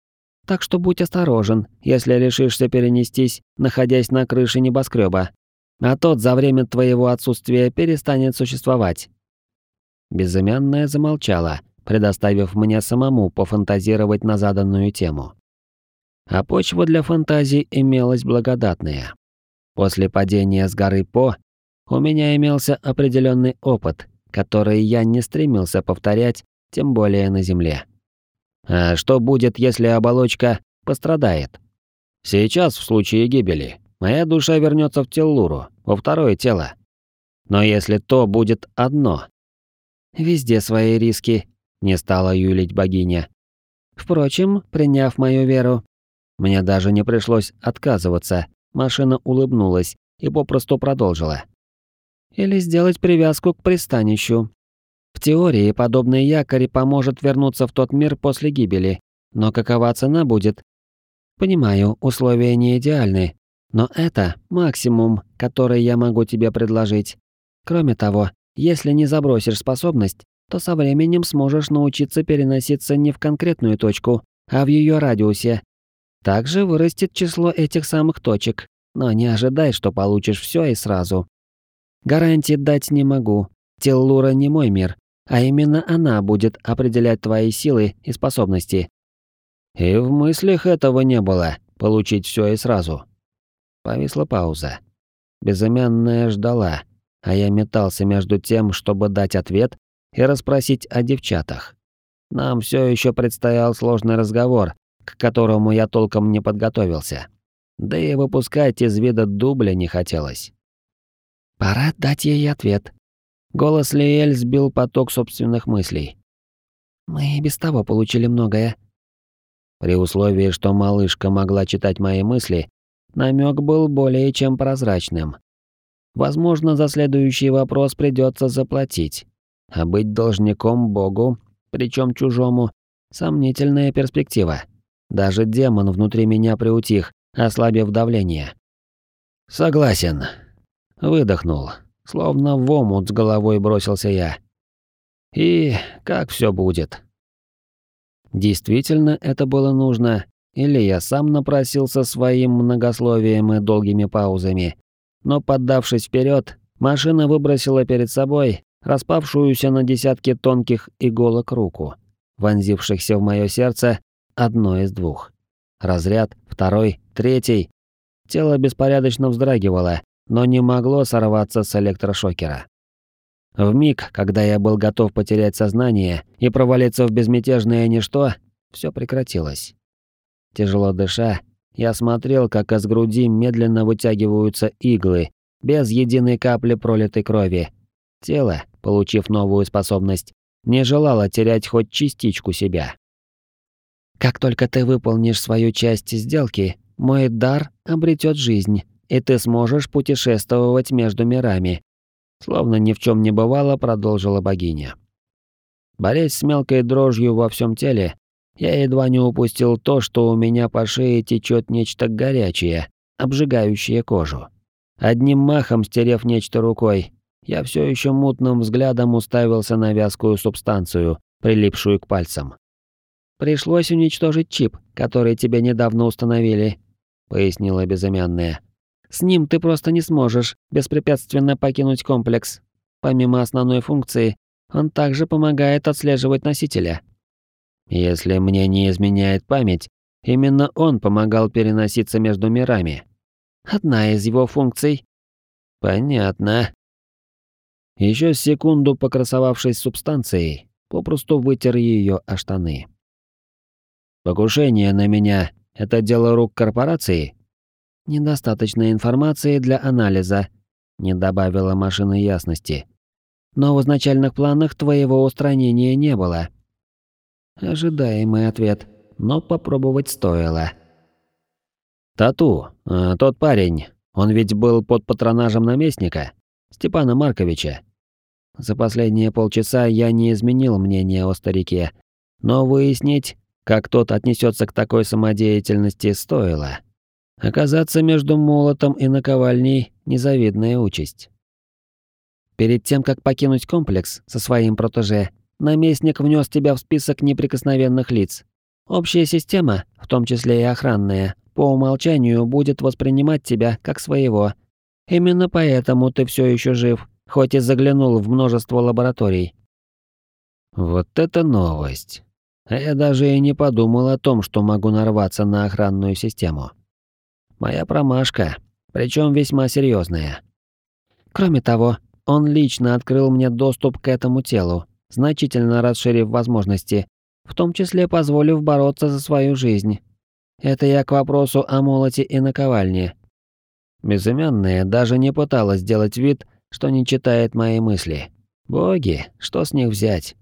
Так что будь осторожен, если решишься перенестись, находясь на крыше небоскреба. А тот за время твоего отсутствия перестанет существовать. Безымянная замолчала, предоставив мне самому пофантазировать на заданную тему. А почва для фантазий имелась благодатная. После падения с горы По у меня имелся определенный опыт, которые я не стремился повторять, тем более на Земле. А что будет, если оболочка пострадает? Сейчас, в случае гибели, моя душа вернется в Теллуру, во второе тело. Но если то будет одно... Везде свои риски, не стала юлить богиня. Впрочем, приняв мою веру, мне даже не пришлось отказываться. Машина улыбнулась и попросту продолжила. Или сделать привязку к пристанищу. В теории подобный якорь поможет вернуться в тот мир после гибели, Но какова цена будет? Понимаю, условия не идеальны, но это максимум, который я могу тебе предложить. Кроме того, если не забросишь способность, то со временем сможешь научиться переноситься не в конкретную точку, а в ее радиусе. Также вырастет число этих самых точек, но не ожидай, что получишь все и сразу. Гарантии дать не могу. Теллура не мой мир, а именно она будет определять твои силы и способности. И в мыслях этого не было, получить все и сразу. Повисла пауза. Безымянная ждала, а я метался между тем, чтобы дать ответ и расспросить о девчатах. Нам все еще предстоял сложный разговор, к которому я толком не подготовился. Да и выпускать из вида дубля не хотелось. Пора дать ей ответ. Голос Лиэль сбил поток собственных мыслей. Мы и без того получили многое. При условии, что малышка могла читать мои мысли, намек был более чем прозрачным. Возможно, за следующий вопрос придется заплатить. А быть должником Богу, причем чужому, сомнительная перспектива. Даже демон внутри меня приутих, ослабив давление. Согласен. Выдохнул, словно в омут с головой бросился я. И как все будет? Действительно это было нужно, или я сам напросился своим многословием и долгими паузами. Но поддавшись вперед, машина выбросила перед собой распавшуюся на десятки тонких иголок руку, вонзившихся в мое сердце одно из двух. Разряд, второй, третий. Тело беспорядочно вздрагивало, но не могло сорваться с электрошокера. В миг, когда я был готов потерять сознание и провалиться в безмятежное ничто, все прекратилось. Тяжело дыша, я смотрел, как из груди медленно вытягиваются иглы, без единой капли пролитой крови. Тело, получив новую способность, не желало терять хоть частичку себя. Как только ты выполнишь свою часть сделки, мой дар обретет жизнь, и ты сможешь путешествовать между мирами. Словно ни в чем не бывало, продолжила богиня. Борясь с мелкой дрожью во всем теле, я едва не упустил то, что у меня по шее течет нечто горячее, обжигающее кожу. Одним махом стерев нечто рукой, я все еще мутным взглядом уставился на вязкую субстанцию, прилипшую к пальцам. «Пришлось уничтожить чип, который тебе недавно установили», — пояснила безымянная. «С ним ты просто не сможешь беспрепятственно покинуть комплекс. Помимо основной функции, он также помогает отслеживать носителя». «Если мне не изменяет память, именно он помогал переноситься между мирами». «Одна из его функций». «Понятно», еще секунду покрасовавшись субстанцией, попросту вытер ее о штаны. «Покушение на меня — это дело рук корпорации?» «Недостаточно информации для анализа», — не добавила машина ясности. «Но в изначальных планах твоего устранения не было». Ожидаемый ответ, но попробовать стоило. «Тату, э, тот парень, он ведь был под патронажем наместника, Степана Марковича. За последние полчаса я не изменил мнение о старике, но выяснить, как тот отнесется к такой самодеятельности, стоило. Оказаться между молотом и наковальней – незавидная участь. Перед тем, как покинуть комплекс со своим протеже, наместник внес тебя в список неприкосновенных лиц. Общая система, в том числе и охранная, по умолчанию будет воспринимать тебя как своего. Именно поэтому ты все еще жив хоть и заглянул в множество лабораторий. Вот это новость. А я даже и не подумал о том, что могу нарваться на охранную систему. Моя промашка, причем весьма серьезная. Кроме того, он лично открыл мне доступ к этому телу, значительно расширив возможности, в том числе позволив бороться за свою жизнь. Это я к вопросу о молоте и наковальне. Безымянная даже не пыталась сделать вид, что не читает мои мысли. Боги, что с них взять?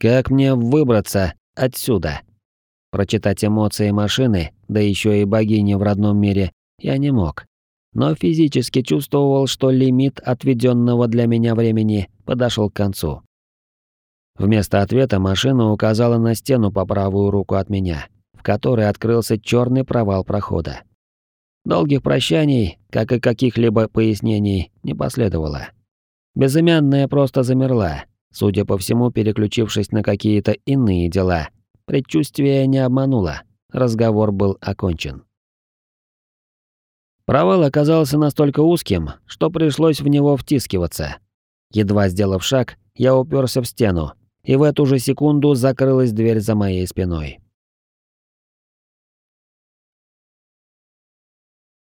Как мне выбраться отсюда? Прочитать эмоции машины, да еще и богини в родном мире, я не мог. Но физически чувствовал, что лимит отведенного для меня времени подошел к концу. Вместо ответа машина указала на стену по правую руку от меня, в которой открылся черный провал прохода. Долгих прощаний, как и каких-либо пояснений, не последовало. Безымянная просто замерла, судя по всему, переключившись на какие-то иные дела. Предчувствие не обмануло, разговор был окончен. Провал оказался настолько узким, что пришлось в него втискиваться. Едва сделав шаг, я уперся в стену, и в эту же секунду закрылась дверь за моей спиной.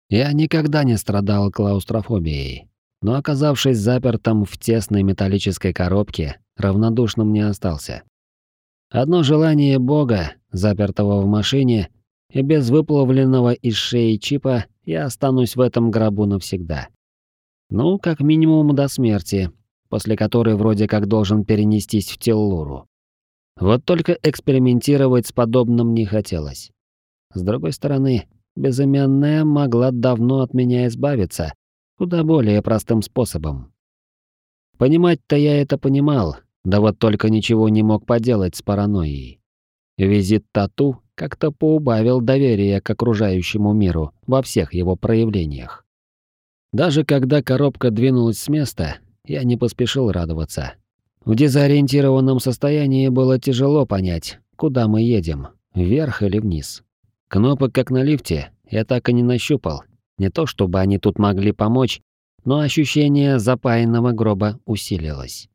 Я никогда не страдал клаустрофобией, но оказавшись запертым в тесной металлической коробке, равнодушным не остался. Одно желание Бога, запертого в машине, и без выплавленного из шеи чипа я останусь в этом гробу навсегда. Ну, как минимум до смерти, после которой вроде как должен перенестись в Теллуру. Вот только экспериментировать с подобным не хотелось. С другой стороны, безымянная могла давно от меня избавиться, куда более простым способом. Понимать-то я это понимал, да вот только ничего не мог поделать с паранойей. Визит Тату как-то поубавил доверие к окружающему миру во всех его проявлениях. Даже когда коробка двинулась с места, я не поспешил радоваться. В дезориентированном состоянии было тяжело понять, куда мы едем, вверх или вниз. Кнопок, как на лифте, я так и не нащупал. Не то чтобы они тут могли помочь, но ощущение запаянного гроба усилилось.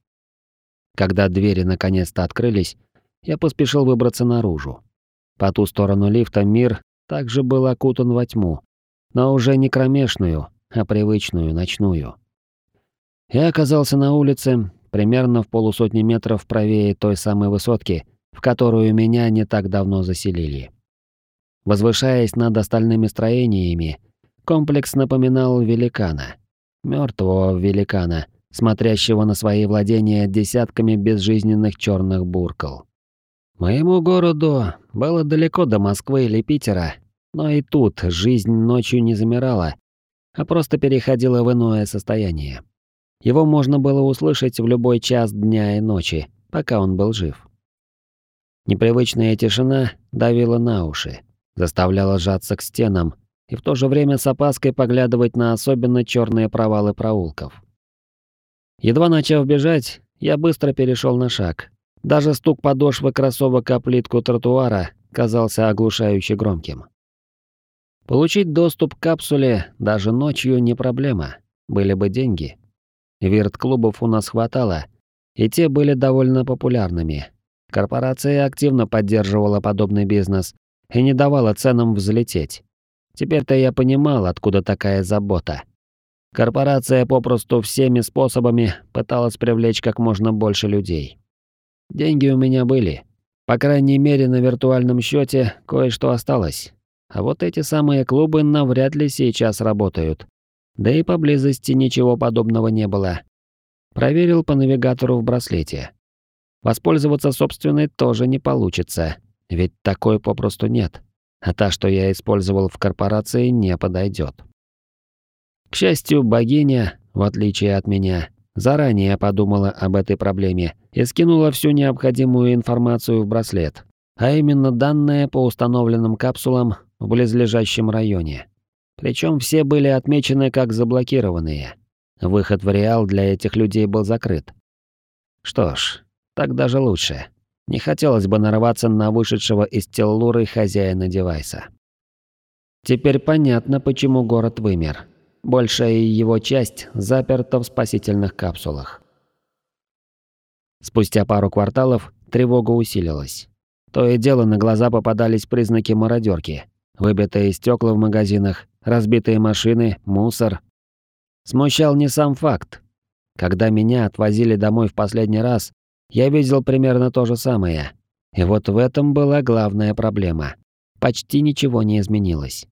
Когда двери наконец-то открылись, я поспешил выбраться наружу. По ту сторону лифта мир также был окутан во тьму, но уже не кромешную, а привычную, ночную. Я оказался на улице, примерно в полусотни метров правее той самой высотки, в которую меня не так давно заселили. Возвышаясь над остальными строениями, комплекс напоминал великана. мертвого великана, смотрящего на свои владения десятками безжизненных черных буркал. Моему городу было далеко до Москвы или Питера, но и тут жизнь ночью не замирала, а просто переходила в иное состояние. Его можно было услышать в любой час дня и ночи, пока он был жив. Непривычная тишина давила на уши, заставляла сжаться к стенам и в то же время с опаской поглядывать на особенно черные провалы проулков. Едва начав бежать, я быстро перешел на шаг, даже стук подошвы кроссовок о плитку тротуара казался оглушающе громким. Получить доступ к капсуле даже ночью не проблема, были бы деньги. Вирт-клубов у нас хватало, и те были довольно популярными. Корпорация активно поддерживала подобный бизнес и не давала ценам взлететь. Теперь-то я понимал, откуда такая забота. Корпорация попросту всеми способами пыталась привлечь как можно больше людей. Деньги у меня были. По крайней мере, на виртуальном счете кое-что осталось. А вот эти самые клубы навряд ли сейчас работают. Да и поблизости ничего подобного не было. Проверил по навигатору в браслете. Воспользоваться собственной тоже не получится, ведь такой попросту нет. А та, что я использовал в корпорации, не подойдет. К счастью, богиня, в отличие от меня, заранее подумала об этой проблеме и скинула всю необходимую информацию в браслет, а именно данные по установленным капсулам в близлежащем районе. Причем все были отмечены как заблокированные. Выход в Реал для этих людей был закрыт. Что ж, так даже лучше. Не хотелось бы нарваться на вышедшего из Теллуры хозяина девайса. Теперь понятно, почему город вымер. Большая его часть заперта в спасительных капсулах. Спустя пару кварталов тревога усилилась. То и дело на глаза попадались признаки мародерки. Выбитые стекла в магазинах, разбитые машины, мусор. Смущал не сам факт. Когда меня отвозили домой в последний раз, я видел примерно то же самое. И вот в этом была главная проблема. Почти ничего не изменилось.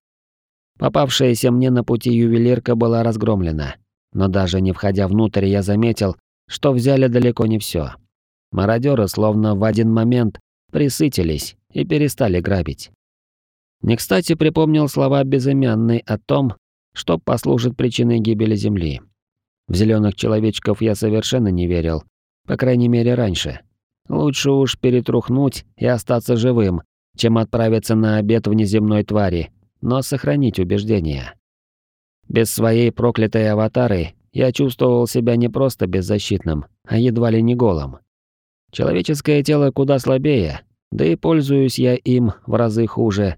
Попавшаяся мне на пути ювелирка была разгромлена. Но даже не входя внутрь, я заметил, что взяли далеко не все. Мародеры словно в один момент присытились и перестали грабить. Не кстати припомнил слова безымянной о том, что послужит причиной гибели Земли. В зеленых человечков я совершенно не верил, по крайней мере раньше. Лучше уж перетрухнуть и остаться живым, чем отправиться на обед в неземной твари, но сохранить убеждение. Без своей проклятой аватары я чувствовал себя не просто беззащитным, а едва ли не голым. Человеческое тело куда слабее, да и пользуюсь я им в разы хуже.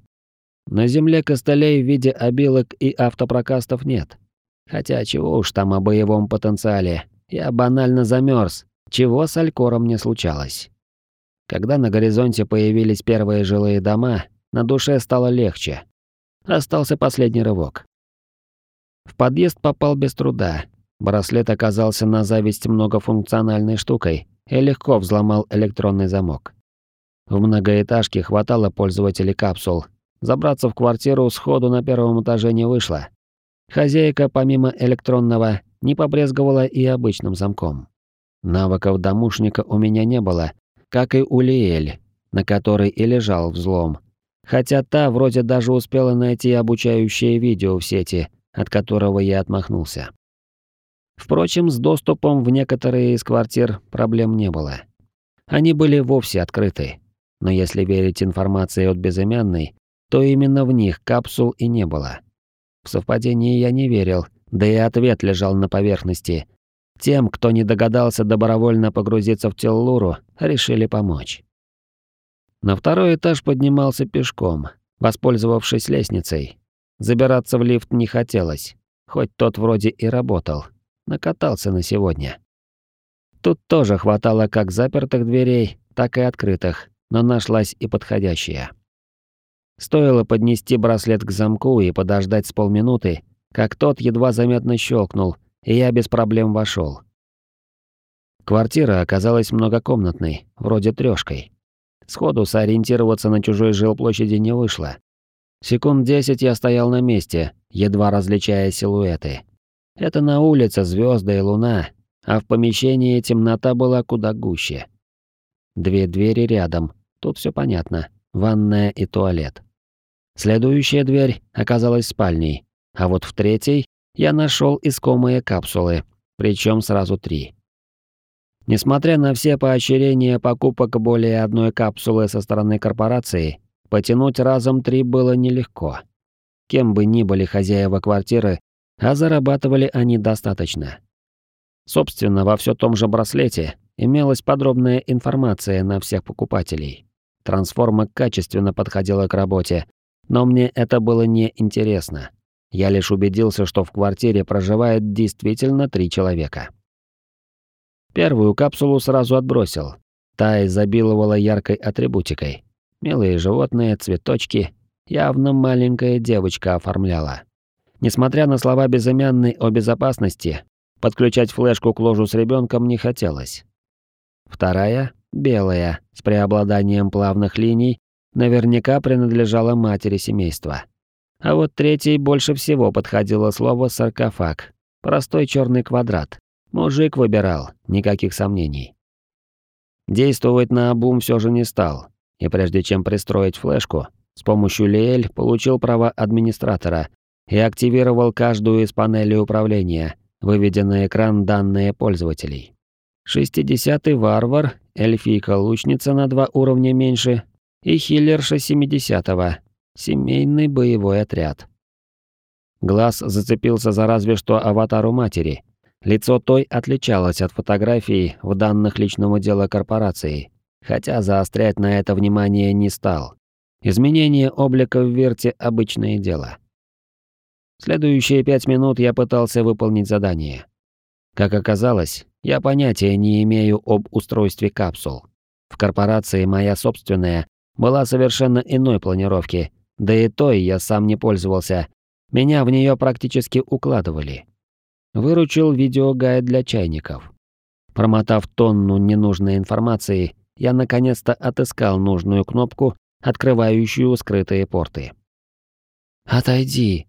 На земле костылей в виде обилок и автопрокастов нет. Хотя чего уж там о боевом потенциале, я банально замерз, чего с Алькором не случалось. Когда на горизонте появились первые жилые дома, на душе стало легче. Остался последний рывок. В подъезд попал без труда. Браслет оказался на зависть многофункциональной штукой и легко взломал электронный замок. В многоэтажке хватало пользователей капсул. Забраться в квартиру сходу на первом этаже не вышло. Хозяйка, помимо электронного, не побрезговала и обычным замком. Навыков домушника у меня не было, как и у Лиэль, на которой и лежал взлом. Хотя та вроде даже успела найти обучающее видео в сети, от которого я отмахнулся. Впрочем, с доступом в некоторые из квартир проблем не было. Они были вовсе открыты. Но если верить информации от безымянной, то именно в них капсул и не было. В совпадение я не верил, да и ответ лежал на поверхности. Тем, кто не догадался добровольно погрузиться в Теллуру, решили помочь. На второй этаж поднимался пешком, воспользовавшись лестницей. Забираться в лифт не хотелось, хоть тот вроде и работал. Накатался на сегодня. Тут тоже хватало как запертых дверей, так и открытых, но нашлась и подходящая. Стоило поднести браслет к замку и подождать с полминуты, как тот едва заметно щелкнул, и я без проблем вошел. Квартира оказалась многокомнатной, вроде трёшкой. Сходу сориентироваться на чужой жилплощади не вышло. Секунд десять я стоял на месте, едва различая силуэты. Это на улице звезды и луна, а в помещении темнота была куда гуще. Две двери рядом, тут все понятно, ванная и туалет. Следующая дверь оказалась спальней, а вот в третьей я нашел искомые капсулы, причем сразу три. Несмотря на все поощрения покупок более одной капсулы со стороны корпорации, потянуть разом три было нелегко. Кем бы ни были хозяева квартиры, а зарабатывали они достаточно. Собственно, во все том же браслете имелась подробная информация на всех покупателей. Трансформа качественно подходила к работе, но мне это было не интересно. Я лишь убедился, что в квартире проживает действительно три человека. Первую капсулу сразу отбросил. Та изобиловала яркой атрибутикой. Милые животные, цветочки. Явно маленькая девочка оформляла. Несмотря на слова безымянной о безопасности, подключать флешку к ложу с ребенком не хотелось. Вторая, белая, с преобладанием плавных линий, наверняка принадлежала матери семейства. А вот третий больше всего подходило слово «саркофаг». Простой черный квадрат. Мужик выбирал, никаких сомнений. Действовать на обум все же не стал, и прежде чем пристроить флешку, с помощью Лиэль получил права администратора и активировал каждую из панелей управления, выведя на экран данные пользователей. 60-й варвар, эльфийка-лучница на два уровня меньше и хиллерша 70-го, Семейный боевой отряд. Глаз зацепился за разве что аватару матери. Лицо той отличалось от фотографий в данных личного дела корпорации, хотя заострять на это внимание не стал. Изменение облика в Верте – обычное дело. Следующие пять минут я пытался выполнить задание. Как оказалось, я понятия не имею об устройстве капсул. В корпорации моя собственная была совершенно иной планировки да и той я сам не пользовался. Меня в нее практически укладывали. Выручил видеогайд для чайников. Промотав тонну ненужной информации, я наконец-то отыскал нужную кнопку, открывающую скрытые порты. «Отойди!»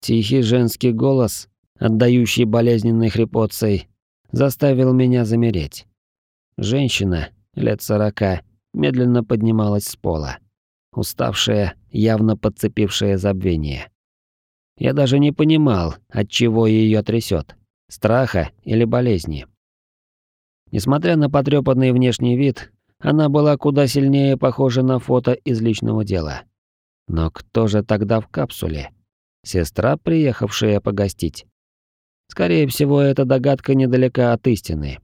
Тихий женский голос, отдающий болезненной хрипотцей, заставил меня замереть. Женщина, лет сорока, медленно поднималась с пола уставшее, явно подцепившее забвение. Я даже не понимал, от чего ее трясет, страха или болезни. Несмотря на потрепанный внешний вид, она была куда сильнее похожа на фото из личного дела. Но кто же тогда в капсуле? Сестра, приехавшая погостить? Скорее всего, эта догадка недалека от истины.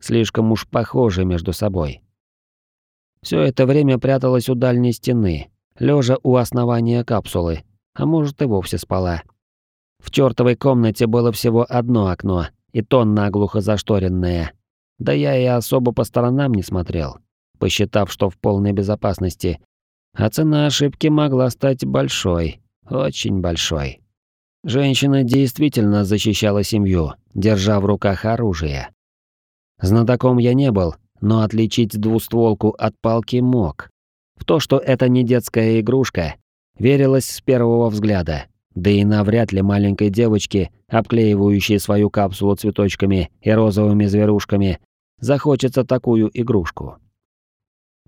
Слишком уж похожи между собой. Все это время пряталась у дальней стены, лежа у основания капсулы, а может и вовсе спала. В чертовой комнате было всего одно окно, и то наглухо зашторенное. Да я и особо по сторонам не смотрел, посчитав, что в полной безопасности. А цена ошибки могла стать большой, очень большой. Женщина действительно защищала семью, держа в руках оружие. Знатоком я не был, но отличить двустволку от палки мог. В то, что это не детская игрушка, верилось с первого взгляда. Да и навряд ли маленькой девочке, обклеивающей свою капсулу цветочками и розовыми зверушками, захочется такую игрушку.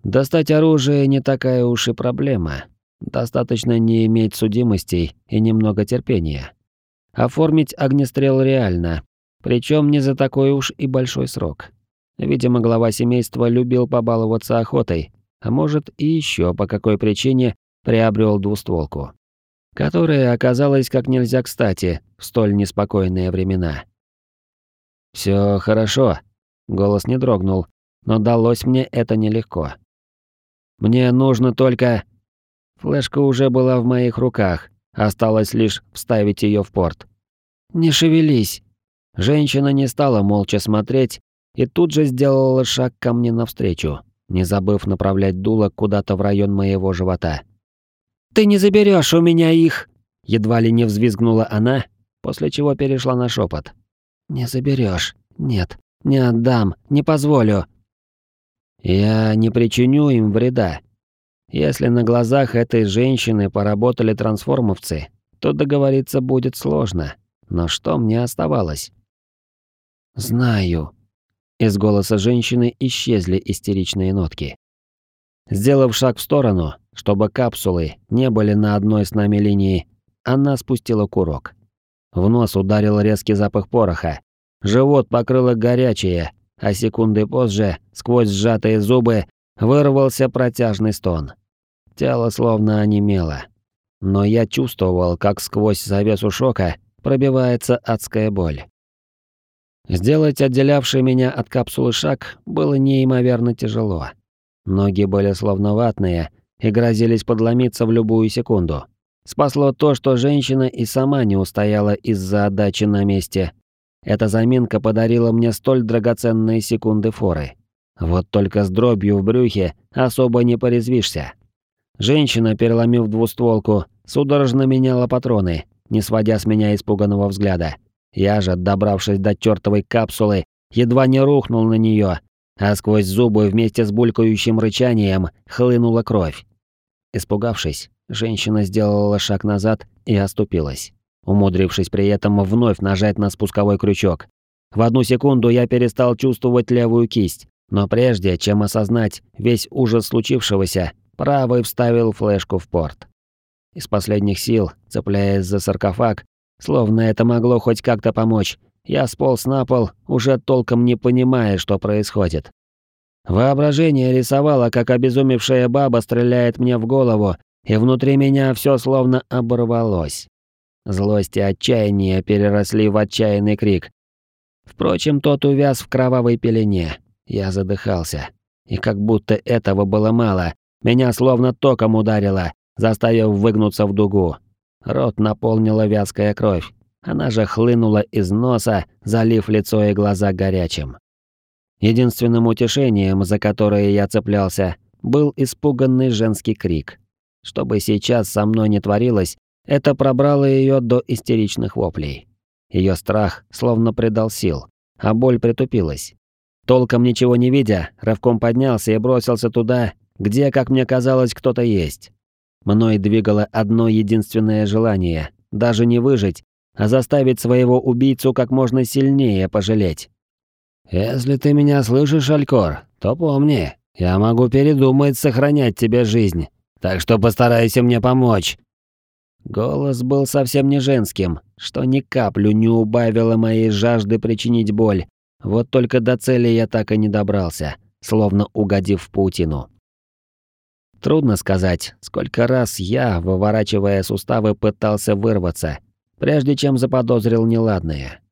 Достать оружие не такая уж и проблема. Достаточно не иметь судимостей и немного терпения. Оформить огнестрел реально, причем не за такой уж и большой срок. Видимо, глава семейства любил побаловаться охотой, а может и еще по какой причине приобрел двустволку которая оказалась как нельзя кстати в столь неспокойные времена. Все хорошо», — голос не дрогнул, но далось мне это нелегко. «Мне нужно только...» Флешка уже была в моих руках, осталось лишь вставить ее в порт. «Не шевелись!» Женщина не стала молча смотреть и тут же сделала шаг ко мне навстречу, не забыв направлять дуло куда-то в район моего живота. «Ты не заберешь у меня их!» Едва ли не взвизгнула она, после чего перешла на шепот. «Не заберешь. Нет, не отдам, не позволю». «Я не причиню им вреда. Если на глазах этой женщины поработали трансформовцы, то договориться будет сложно. Но что мне оставалось?» «Знаю». Из голоса женщины исчезли истеричные нотки. Сделав шаг в сторону, чтобы капсулы не были на одной с нами линии, она спустила курок. В нос ударил резкий запах пороха. Живот покрыло горячее, а секунды позже, сквозь сжатые зубы, вырвался протяжный стон. Тело словно онемело. Но я чувствовал, как сквозь завесу шока пробивается адская боль. Сделать отделявший меня от капсулы шаг было неимоверно тяжело. Ноги были словно ватные, и грозились подломиться в любую секунду. Спасло то, что женщина и сама не устояла из-за отдачи на месте. Эта заминка подарила мне столь драгоценные секунды форы. Вот только с дробью в брюхе особо не порезвишься. Женщина, переломив двустволку, судорожно меняла патроны, не сводя с меня испуганного взгляда. Я же, добравшись до чертовой капсулы, едва не рухнул на нее, а сквозь зубы вместе с булькающим рычанием хлынула кровь. Испугавшись, женщина сделала шаг назад и оступилась, умудрившись при этом вновь нажать на спусковой крючок. В одну секунду я перестал чувствовать левую кисть, но прежде чем осознать весь ужас случившегося, правый вставил флешку в порт. Из последних сил, цепляясь за саркофаг, словно это могло хоть как-то помочь, я сполз на пол, уже толком не понимая, что происходит. Воображение рисовало, как обезумевшая баба стреляет мне в голову, и внутри меня все словно оборвалось. Злость и отчаяние переросли в отчаянный крик. Впрочем, тот увяз в кровавой пелене. Я задыхался. И как будто этого было мало, меня словно током ударило, заставив выгнуться в дугу. Рот наполнила вязкая кровь. Она же хлынула из носа, залив лицо и глаза горячим. Единственным утешением, за которое я цеплялся, был испуганный женский крик. Что бы сейчас со мной не творилось, это пробрало ее до истеричных воплей. Ее страх словно придал сил, а боль притупилась. Толком ничего не видя, рывком поднялся и бросился туда, где, как мне казалось, кто-то есть. Мной двигало одно единственное желание — даже не выжить, а заставить своего убийцу как можно сильнее пожалеть. «Если ты меня слышишь, Алькор, то помни, я могу передумать сохранять тебе жизнь, так что постарайся мне помочь». Голос был совсем не женским, что ни каплю не убавило моей жажды причинить боль. Вот только до цели я так и не добрался, словно угодив в паутину. Трудно сказать, сколько раз я, выворачивая суставы, пытался вырваться, прежде чем заподозрил неладное.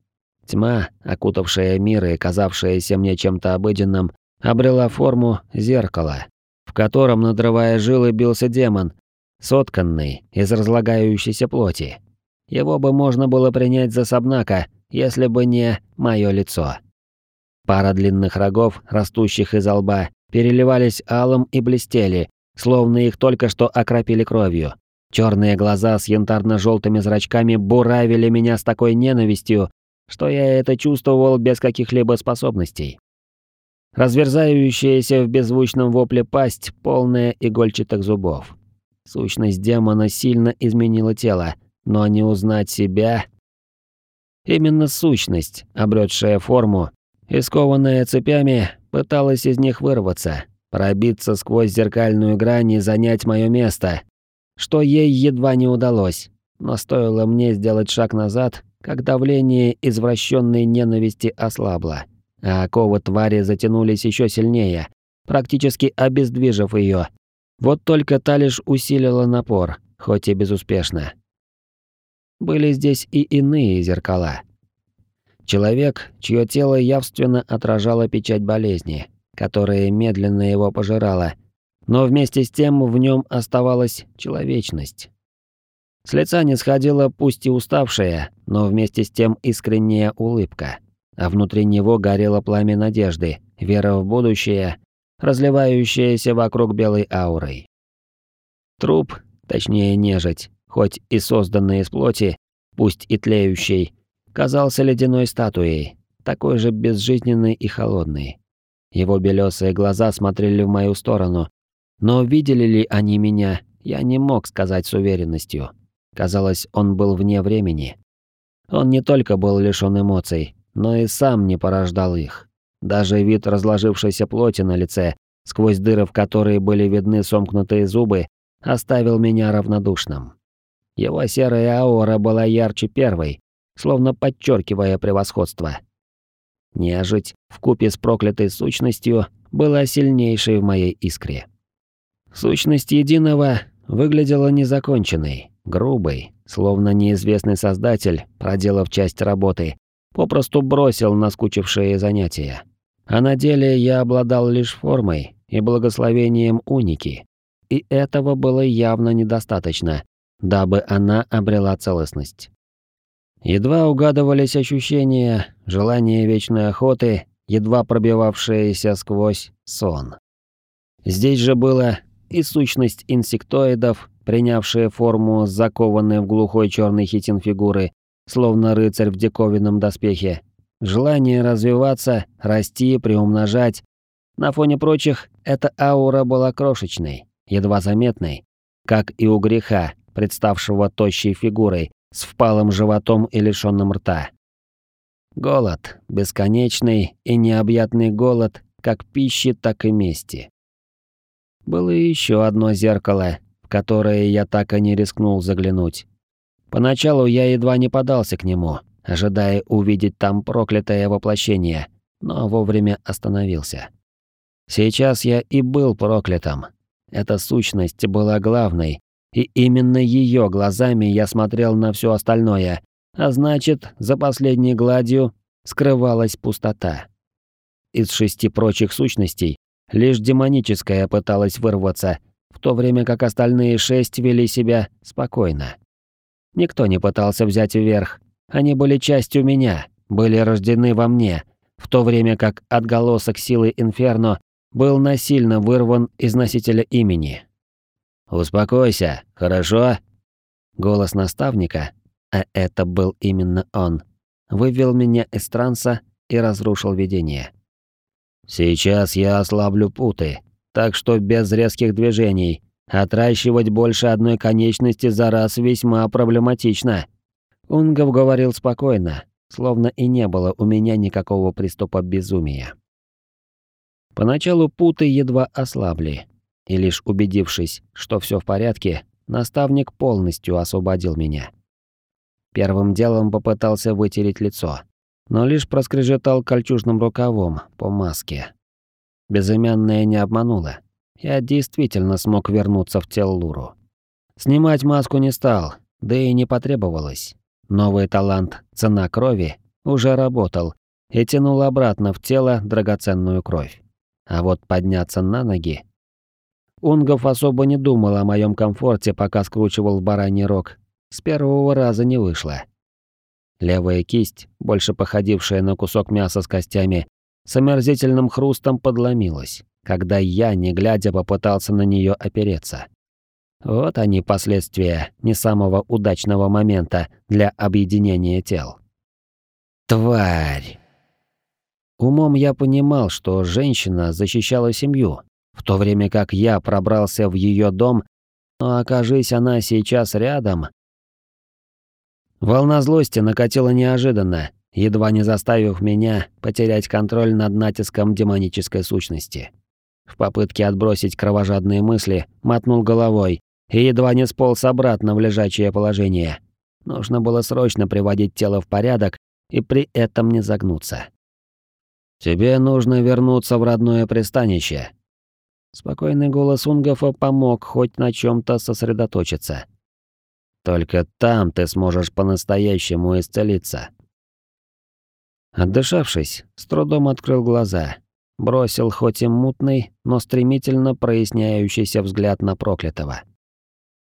Тьма, окутавшая мир и казавшаяся мне чем-то обыденным, обрела форму зеркала, в котором, надрывая жилы, бился демон, сотканный из разлагающейся плоти. Его бы можно было принять за Сабнака, если бы не мое лицо. Пара длинных рогов, растущих из лба, переливались алым и блестели, словно их только что окропили кровью. Черные глаза с янтарно желтыми зрачками буравили меня с такой ненавистью, что я это чувствовал без каких-либо способностей. Разверзающаяся в беззвучном вопле пасть, полная игольчатых зубов. Сущность демона сильно изменила тело, но не узнать себя... Именно сущность, обретшая форму, искованная цепями, пыталась из них вырваться, пробиться сквозь зеркальную грань и занять мое место, что ей едва не удалось. Но стоило мне сделать шаг назад, как давление извращенной ненависти ослабло, а оковы твари затянулись еще сильнее, практически обездвижив ее. Вот только та лишь усилила напор, хоть и безуспешно. Были здесь и иные зеркала. Человек, чье тело явственно отражало печать болезни, которая медленно его пожирала, но вместе с тем в нем оставалась человечность. С лица не сходила пусть и уставшая, но вместе с тем искренняя улыбка, а внутри него горело пламя надежды, вера в будущее, разливающаяся вокруг белой аурой. Труп, точнее нежить, хоть и созданный из плоти, пусть и тлеющий, казался ледяной статуей, такой же безжизненной и холодной. Его белесые глаза смотрели в мою сторону, но видели ли они меня, я не мог сказать с уверенностью. Казалось, он был вне времени. Он не только был лишён эмоций, но и сам не порождал их. Даже вид разложившейся плоти на лице, сквозь дыры в которые были видны сомкнутые зубы, оставил меня равнодушным. Его серая аура была ярче первой, словно подчеркивая превосходство. Нежить, вкупе с проклятой сущностью, была сильнейшей в моей искре. Сущность единого выглядела незаконченной, грубой, словно неизвестный создатель, проделав часть работы, попросту бросил наскучившие занятия. А на деле я обладал лишь формой и благословением уники, и этого было явно недостаточно, дабы она обрела целостность. Едва угадывались ощущения, желание вечной охоты, едва пробивавшиеся сквозь сон. Здесь же было и сущность инсектоидов, принявшая форму закованной в глухой черный хитин фигуры, словно рыцарь в диковинном доспехе, желание развиваться, расти, приумножать. На фоне прочих эта аура была крошечной, едва заметной, как и у греха, представшего тощей фигурой, с впалым животом и лишённым рта. Голод, бесконечный и необъятный голод, как пищи, так и мести. Было еще одно зеркало, в которое я так и не рискнул заглянуть. Поначалу я едва не подался к нему, ожидая увидеть там проклятое воплощение, но вовремя остановился. Сейчас я и был проклятым. Эта сущность была главной, и именно ее глазами я смотрел на все остальное, а значит, за последней гладью скрывалась пустота. Из шести прочих сущностей лишь демоническая пыталась вырваться, в то время как остальные шесть вели себя спокойно. Никто не пытался взять вверх, они были частью меня, были рождены во мне, в то время как отголосок силы Инферно был насильно вырван из носителя имени. «Успокойся, хорошо?» Голос наставника, а это был именно он, вывел меня из транса и разрушил видение. «Сейчас я ослаблю путы, так что без резких движений. Отращивать больше одной конечности за раз весьма проблематично». Унгов говорил спокойно, словно и не было у меня никакого приступа безумия. Поначалу путы едва ослабли, и лишь убедившись, что все в порядке, наставник полностью освободил меня. Первым делом попытался вытереть лицо. Но лишь проскрежетал кольчужным рукавом по маске. Безымянная не обманула. Я действительно смог вернуться в Теллуру. Снимать маску не стал, да и не потребовалось. Новый талант «Цена крови» уже работал и тянул обратно в тело драгоценную кровь. А вот подняться на ноги... Унгов особо не думал о моем комфорте, пока скручивал бараний рог. С первого раза не вышло. Левая кисть, больше походившая на кусок мяса с костями, с омерзительным хрустом подломилась, когда я, не глядя, попытался на нее опереться. Вот они последствия не самого удачного момента для объединения тел. Тварь! Умом я понимал, что женщина защищала семью, в то время как я пробрался в ее дом, но окажись она сейчас рядом... Волна злости накатила неожиданно, едва не заставив меня потерять контроль над натиском демонической сущности. В попытке отбросить кровожадные мысли, мотнул головой и едва не сполз обратно в лежачее положение. Нужно было срочно приводить тело в порядок и при этом не загнуться. «Тебе нужно вернуться в родное пристанище». Спокойный голос Унгофа помог хоть на чем то сосредоточиться. «Только там ты сможешь по-настоящему исцелиться». Отдышавшись, с трудом открыл глаза, бросил хоть и мутный, но стремительно проясняющийся взгляд на проклятого.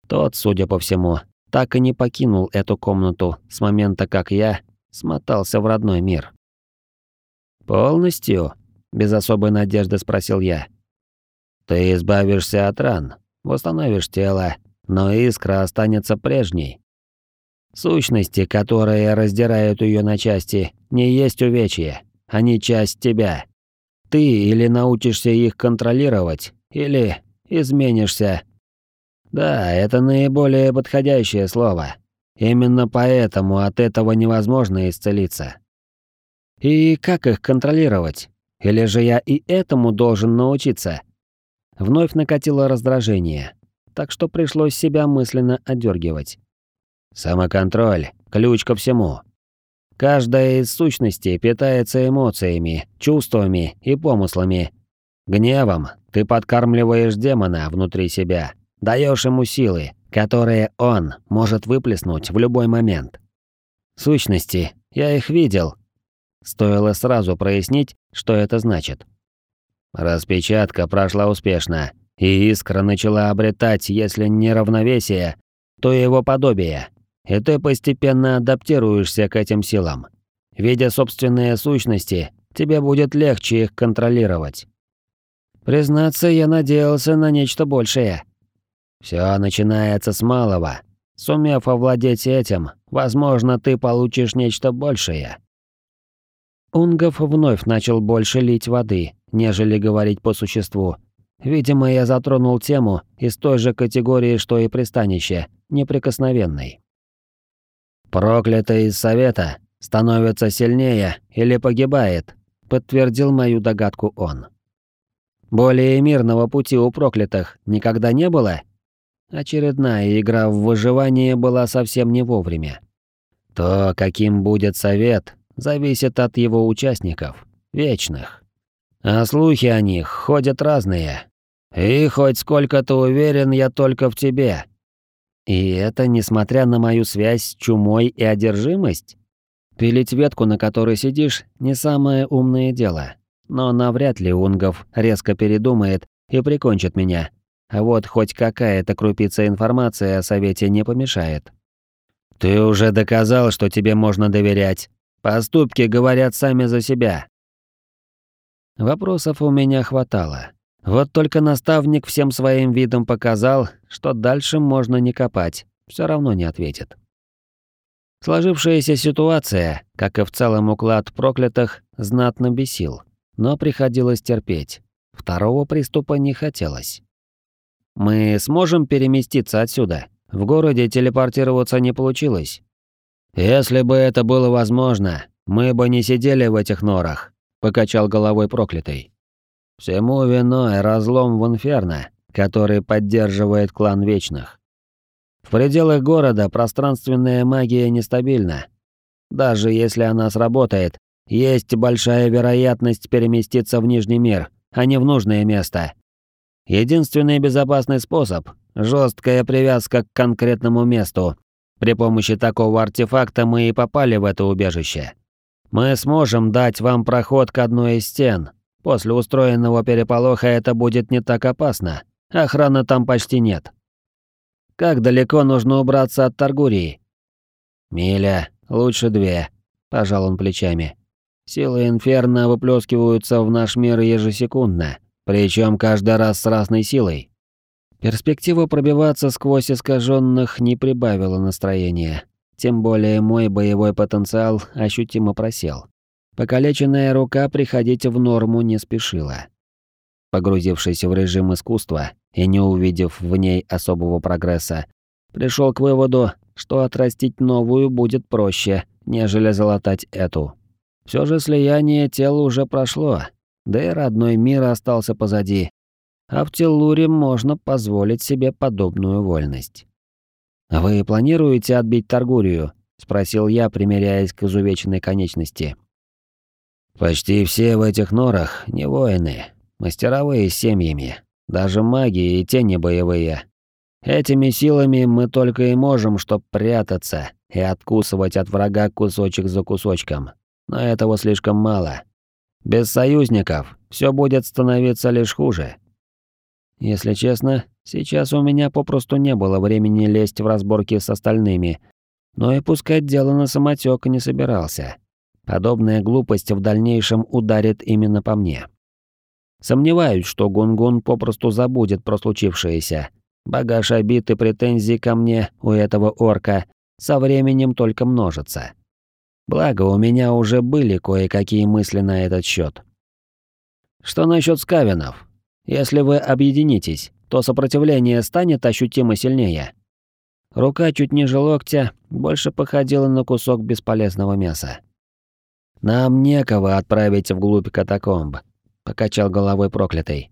Тот, судя по всему, так и не покинул эту комнату с момента, как я смотался в родной мир. «Полностью?» – без особой надежды спросил я. «Ты избавишься от ран, восстановишь тело, но искра останется прежней. Сущности, которые раздирают ее на части, не есть увечья, они часть тебя. Ты или научишься их контролировать, или изменишься да, это наиболее подходящее слово. Именно поэтому от этого невозможно исцелиться. И как их контролировать? Или же я и этому должен научиться? Вновь накатило раздражение, так что пришлось себя мысленно отдергивать. Самоконтроль – ключ ко всему. Каждая из сущностей питается эмоциями, чувствами и помыслами. Гневом ты подкармливаешь демона внутри себя – Даешь ему силы, которые он может выплеснуть в любой момент. Сущности, я их видел. Стоило сразу прояснить, что это значит. Распечатка прошла успешно, и искра начала обретать, если не равновесие, то его подобие. И ты постепенно адаптируешься к этим силам. Видя собственные сущности, тебе будет легче их контролировать. Признаться, я надеялся на нечто большее. Все начинается с малого. Сумев овладеть этим, возможно, ты получишь нечто большее. Унгов вновь начал больше лить воды, нежели говорить по существу. Видимо, я затронул тему из той же категории, что и пристанище, неприкосновенной. «Проклятый из Совета становится сильнее или погибает», подтвердил мою догадку он. «Более мирного пути у проклятых никогда не было?» Очередная игра в выживание была совсем не вовремя. То, каким будет совет, зависит от его участников, вечных. А слухи о них ходят разные. И хоть сколько-то уверен я только в тебе. И это несмотря на мою связь с чумой и одержимость? Пилить ветку, на которой сидишь, не самое умное дело. Но навряд ли Унгов резко передумает и прикончит меня, а вот хоть какая-то крупица информации о совете не помешает. Ты уже доказал, что тебе можно доверять. Поступки говорят сами за себя. Вопросов у меня хватало. Вот только наставник всем своим видом показал, что дальше можно не копать, все равно не ответит. Сложившаяся ситуация, как и в целом уклад проклятых, знатно бесил, но приходилось терпеть. Второго приступа не хотелось. Мы сможем переместиться отсюда? В городе телепортироваться не получилось. Если бы это было возможно, мы бы не сидели в этих норах, покачал головой проклятый. Всему виной разлом в Инферно, который поддерживает клан Вечных. В пределах города пространственная магия нестабильна. Даже если она сработает, есть большая вероятность переместиться в Нижний мир, а не в нужное место. Единственный безопасный способ – жесткая привязка к конкретному месту. При помощи такого артефакта мы и попали в это убежище. Мы сможем дать вам проход к одной из стен. После устроенного переполоха это будет не так опасно. Охраны там почти нет. Как далеко нужно убраться от Таргурии? Миля, лучше две, пожал он плечами. Силы инферно выплескиваются в наш мир ежесекундно, причем каждый раз с разной силой. Перспектива пробиваться сквозь искаженных не прибавила настроения. Тем более мой боевой потенциал ощутимо просел. Покалеченная рука приходить в норму не спешила. Погрузившись в режим искусства и не увидев в ней особого прогресса, пришел к выводу, что отрастить новую будет проще, нежели залатать эту. Все же слияние тела уже прошло, да и родной мир остался позади. А в Теллуре можно позволить себе подобную вольность. «Вы планируете отбить Таргурию?» — спросил я, примеряясь к изувеченной конечности. «Почти все в этих норах не воины, мастеровые с семьями, даже маги и те не боевые. Этими силами мы только и можем, чтоб прятаться и откусывать от врага кусочек за кусочком но этого слишком мало. Без союзников все будет становиться лишь хуже. Если честно, сейчас у меня попросту не было времени лезть в разборки с остальными, но и пускать дело на самотек не собирался. Подобная глупость в дальнейшем ударит именно по мне. Сомневаюсь, что Гунгун попросту забудет про случившееся. Багаж обид и претензий ко мне у этого орка со временем только множится. Благо, у меня уже были кое-какие мысли на этот счет. Что насчет скавинов? Если вы объединитесь, то сопротивление станет ощутимо сильнее. Рука чуть ниже локтя больше походила на кусок бесполезного мяса. «Нам некого отправить вглубь катакомб», — покачал головой проклятый.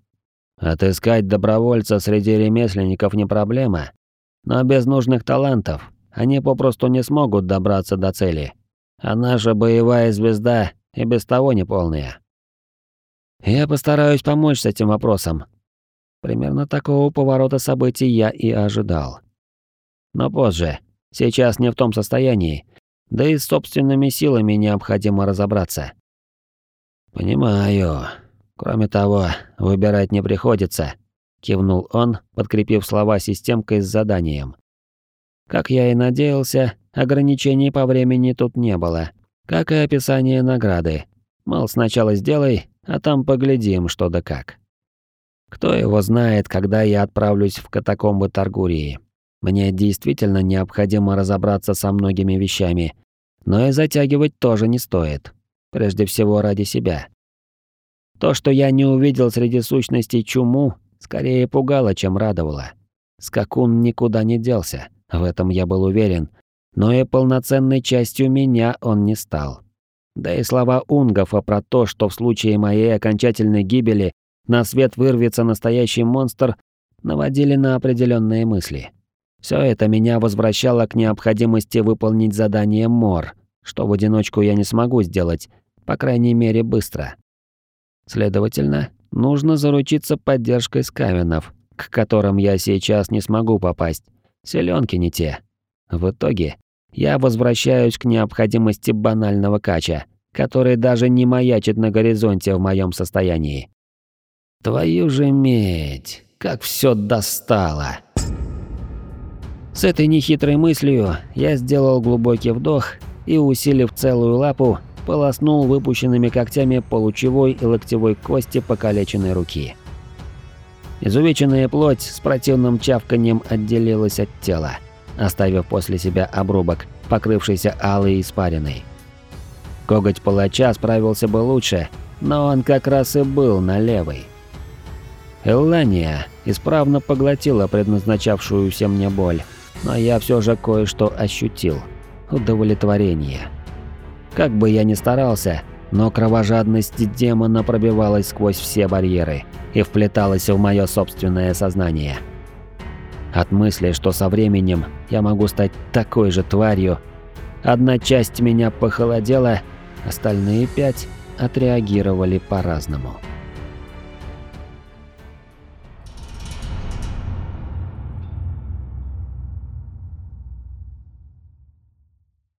«Отыскать добровольца среди ремесленников не проблема, но без нужных талантов они попросту не смогут добраться до цели. А наша боевая звезда и без того неполная. Я постараюсь помочь с этим вопросом. Примерно такого поворота событий я и ожидал. Но позже. Сейчас не в том состоянии. Да и с собственными силами необходимо разобраться. Понимаю. Кроме того, выбирать не приходится, кивнул он, подкрепив слова системкой с заданием. Как я и надеялся, Ограничений по времени тут не было, как и описание награды. Мол, сначала сделай, а там поглядим, что да как. Кто его знает, когда я отправлюсь в катакомбы Таргурии. Мне действительно необходимо разобраться со многими вещами, но и затягивать тоже не стоит. Прежде всего ради себя. То, что я не увидел среди сущностей чуму, скорее пугало, чем радовало. Скакун никуда не делся, в этом я был уверен, но и полноценной частью меня он не стал. Да и слова Унгофа про то, что в случае моей окончательной гибели на свет вырвется настоящий монстр, наводили на определенные мысли. Все это меня возвращало к необходимости выполнить задание Мор, что в одиночку я не смогу сделать, по крайней мере, быстро. Следовательно, нужно заручиться поддержкой скавинов, к которым я сейчас не смогу попасть. Селенки не те. В итоге я возвращаюсь к необходимости банального кача, который даже не маячит на горизонте в моем состоянии. Твою же медь, как все достало. С этой нехитрой мыслью я сделал глубокий вдох и, усилив целую лапу, полоснул выпущенными когтями по и локтевой кости покалеченной руки. Изувеченная плоть с противным чавканием отделилась от тела оставив после себя обрубок, покрывшийся алой испариной. Коготь палача справился бы лучше, но он как раз и был на левой. Эллания исправно поглотила предназначавшуюся мне боль, но я все же кое-что ощутил. Удовлетворение. Как бы я ни старался, но кровожадность демона пробивалась сквозь все барьеры и вплеталась в мое собственное сознание. От мысли, что со временем я могу стать такой же тварью, одна часть меня похолодела, Остальные пять отреагировали по-разному.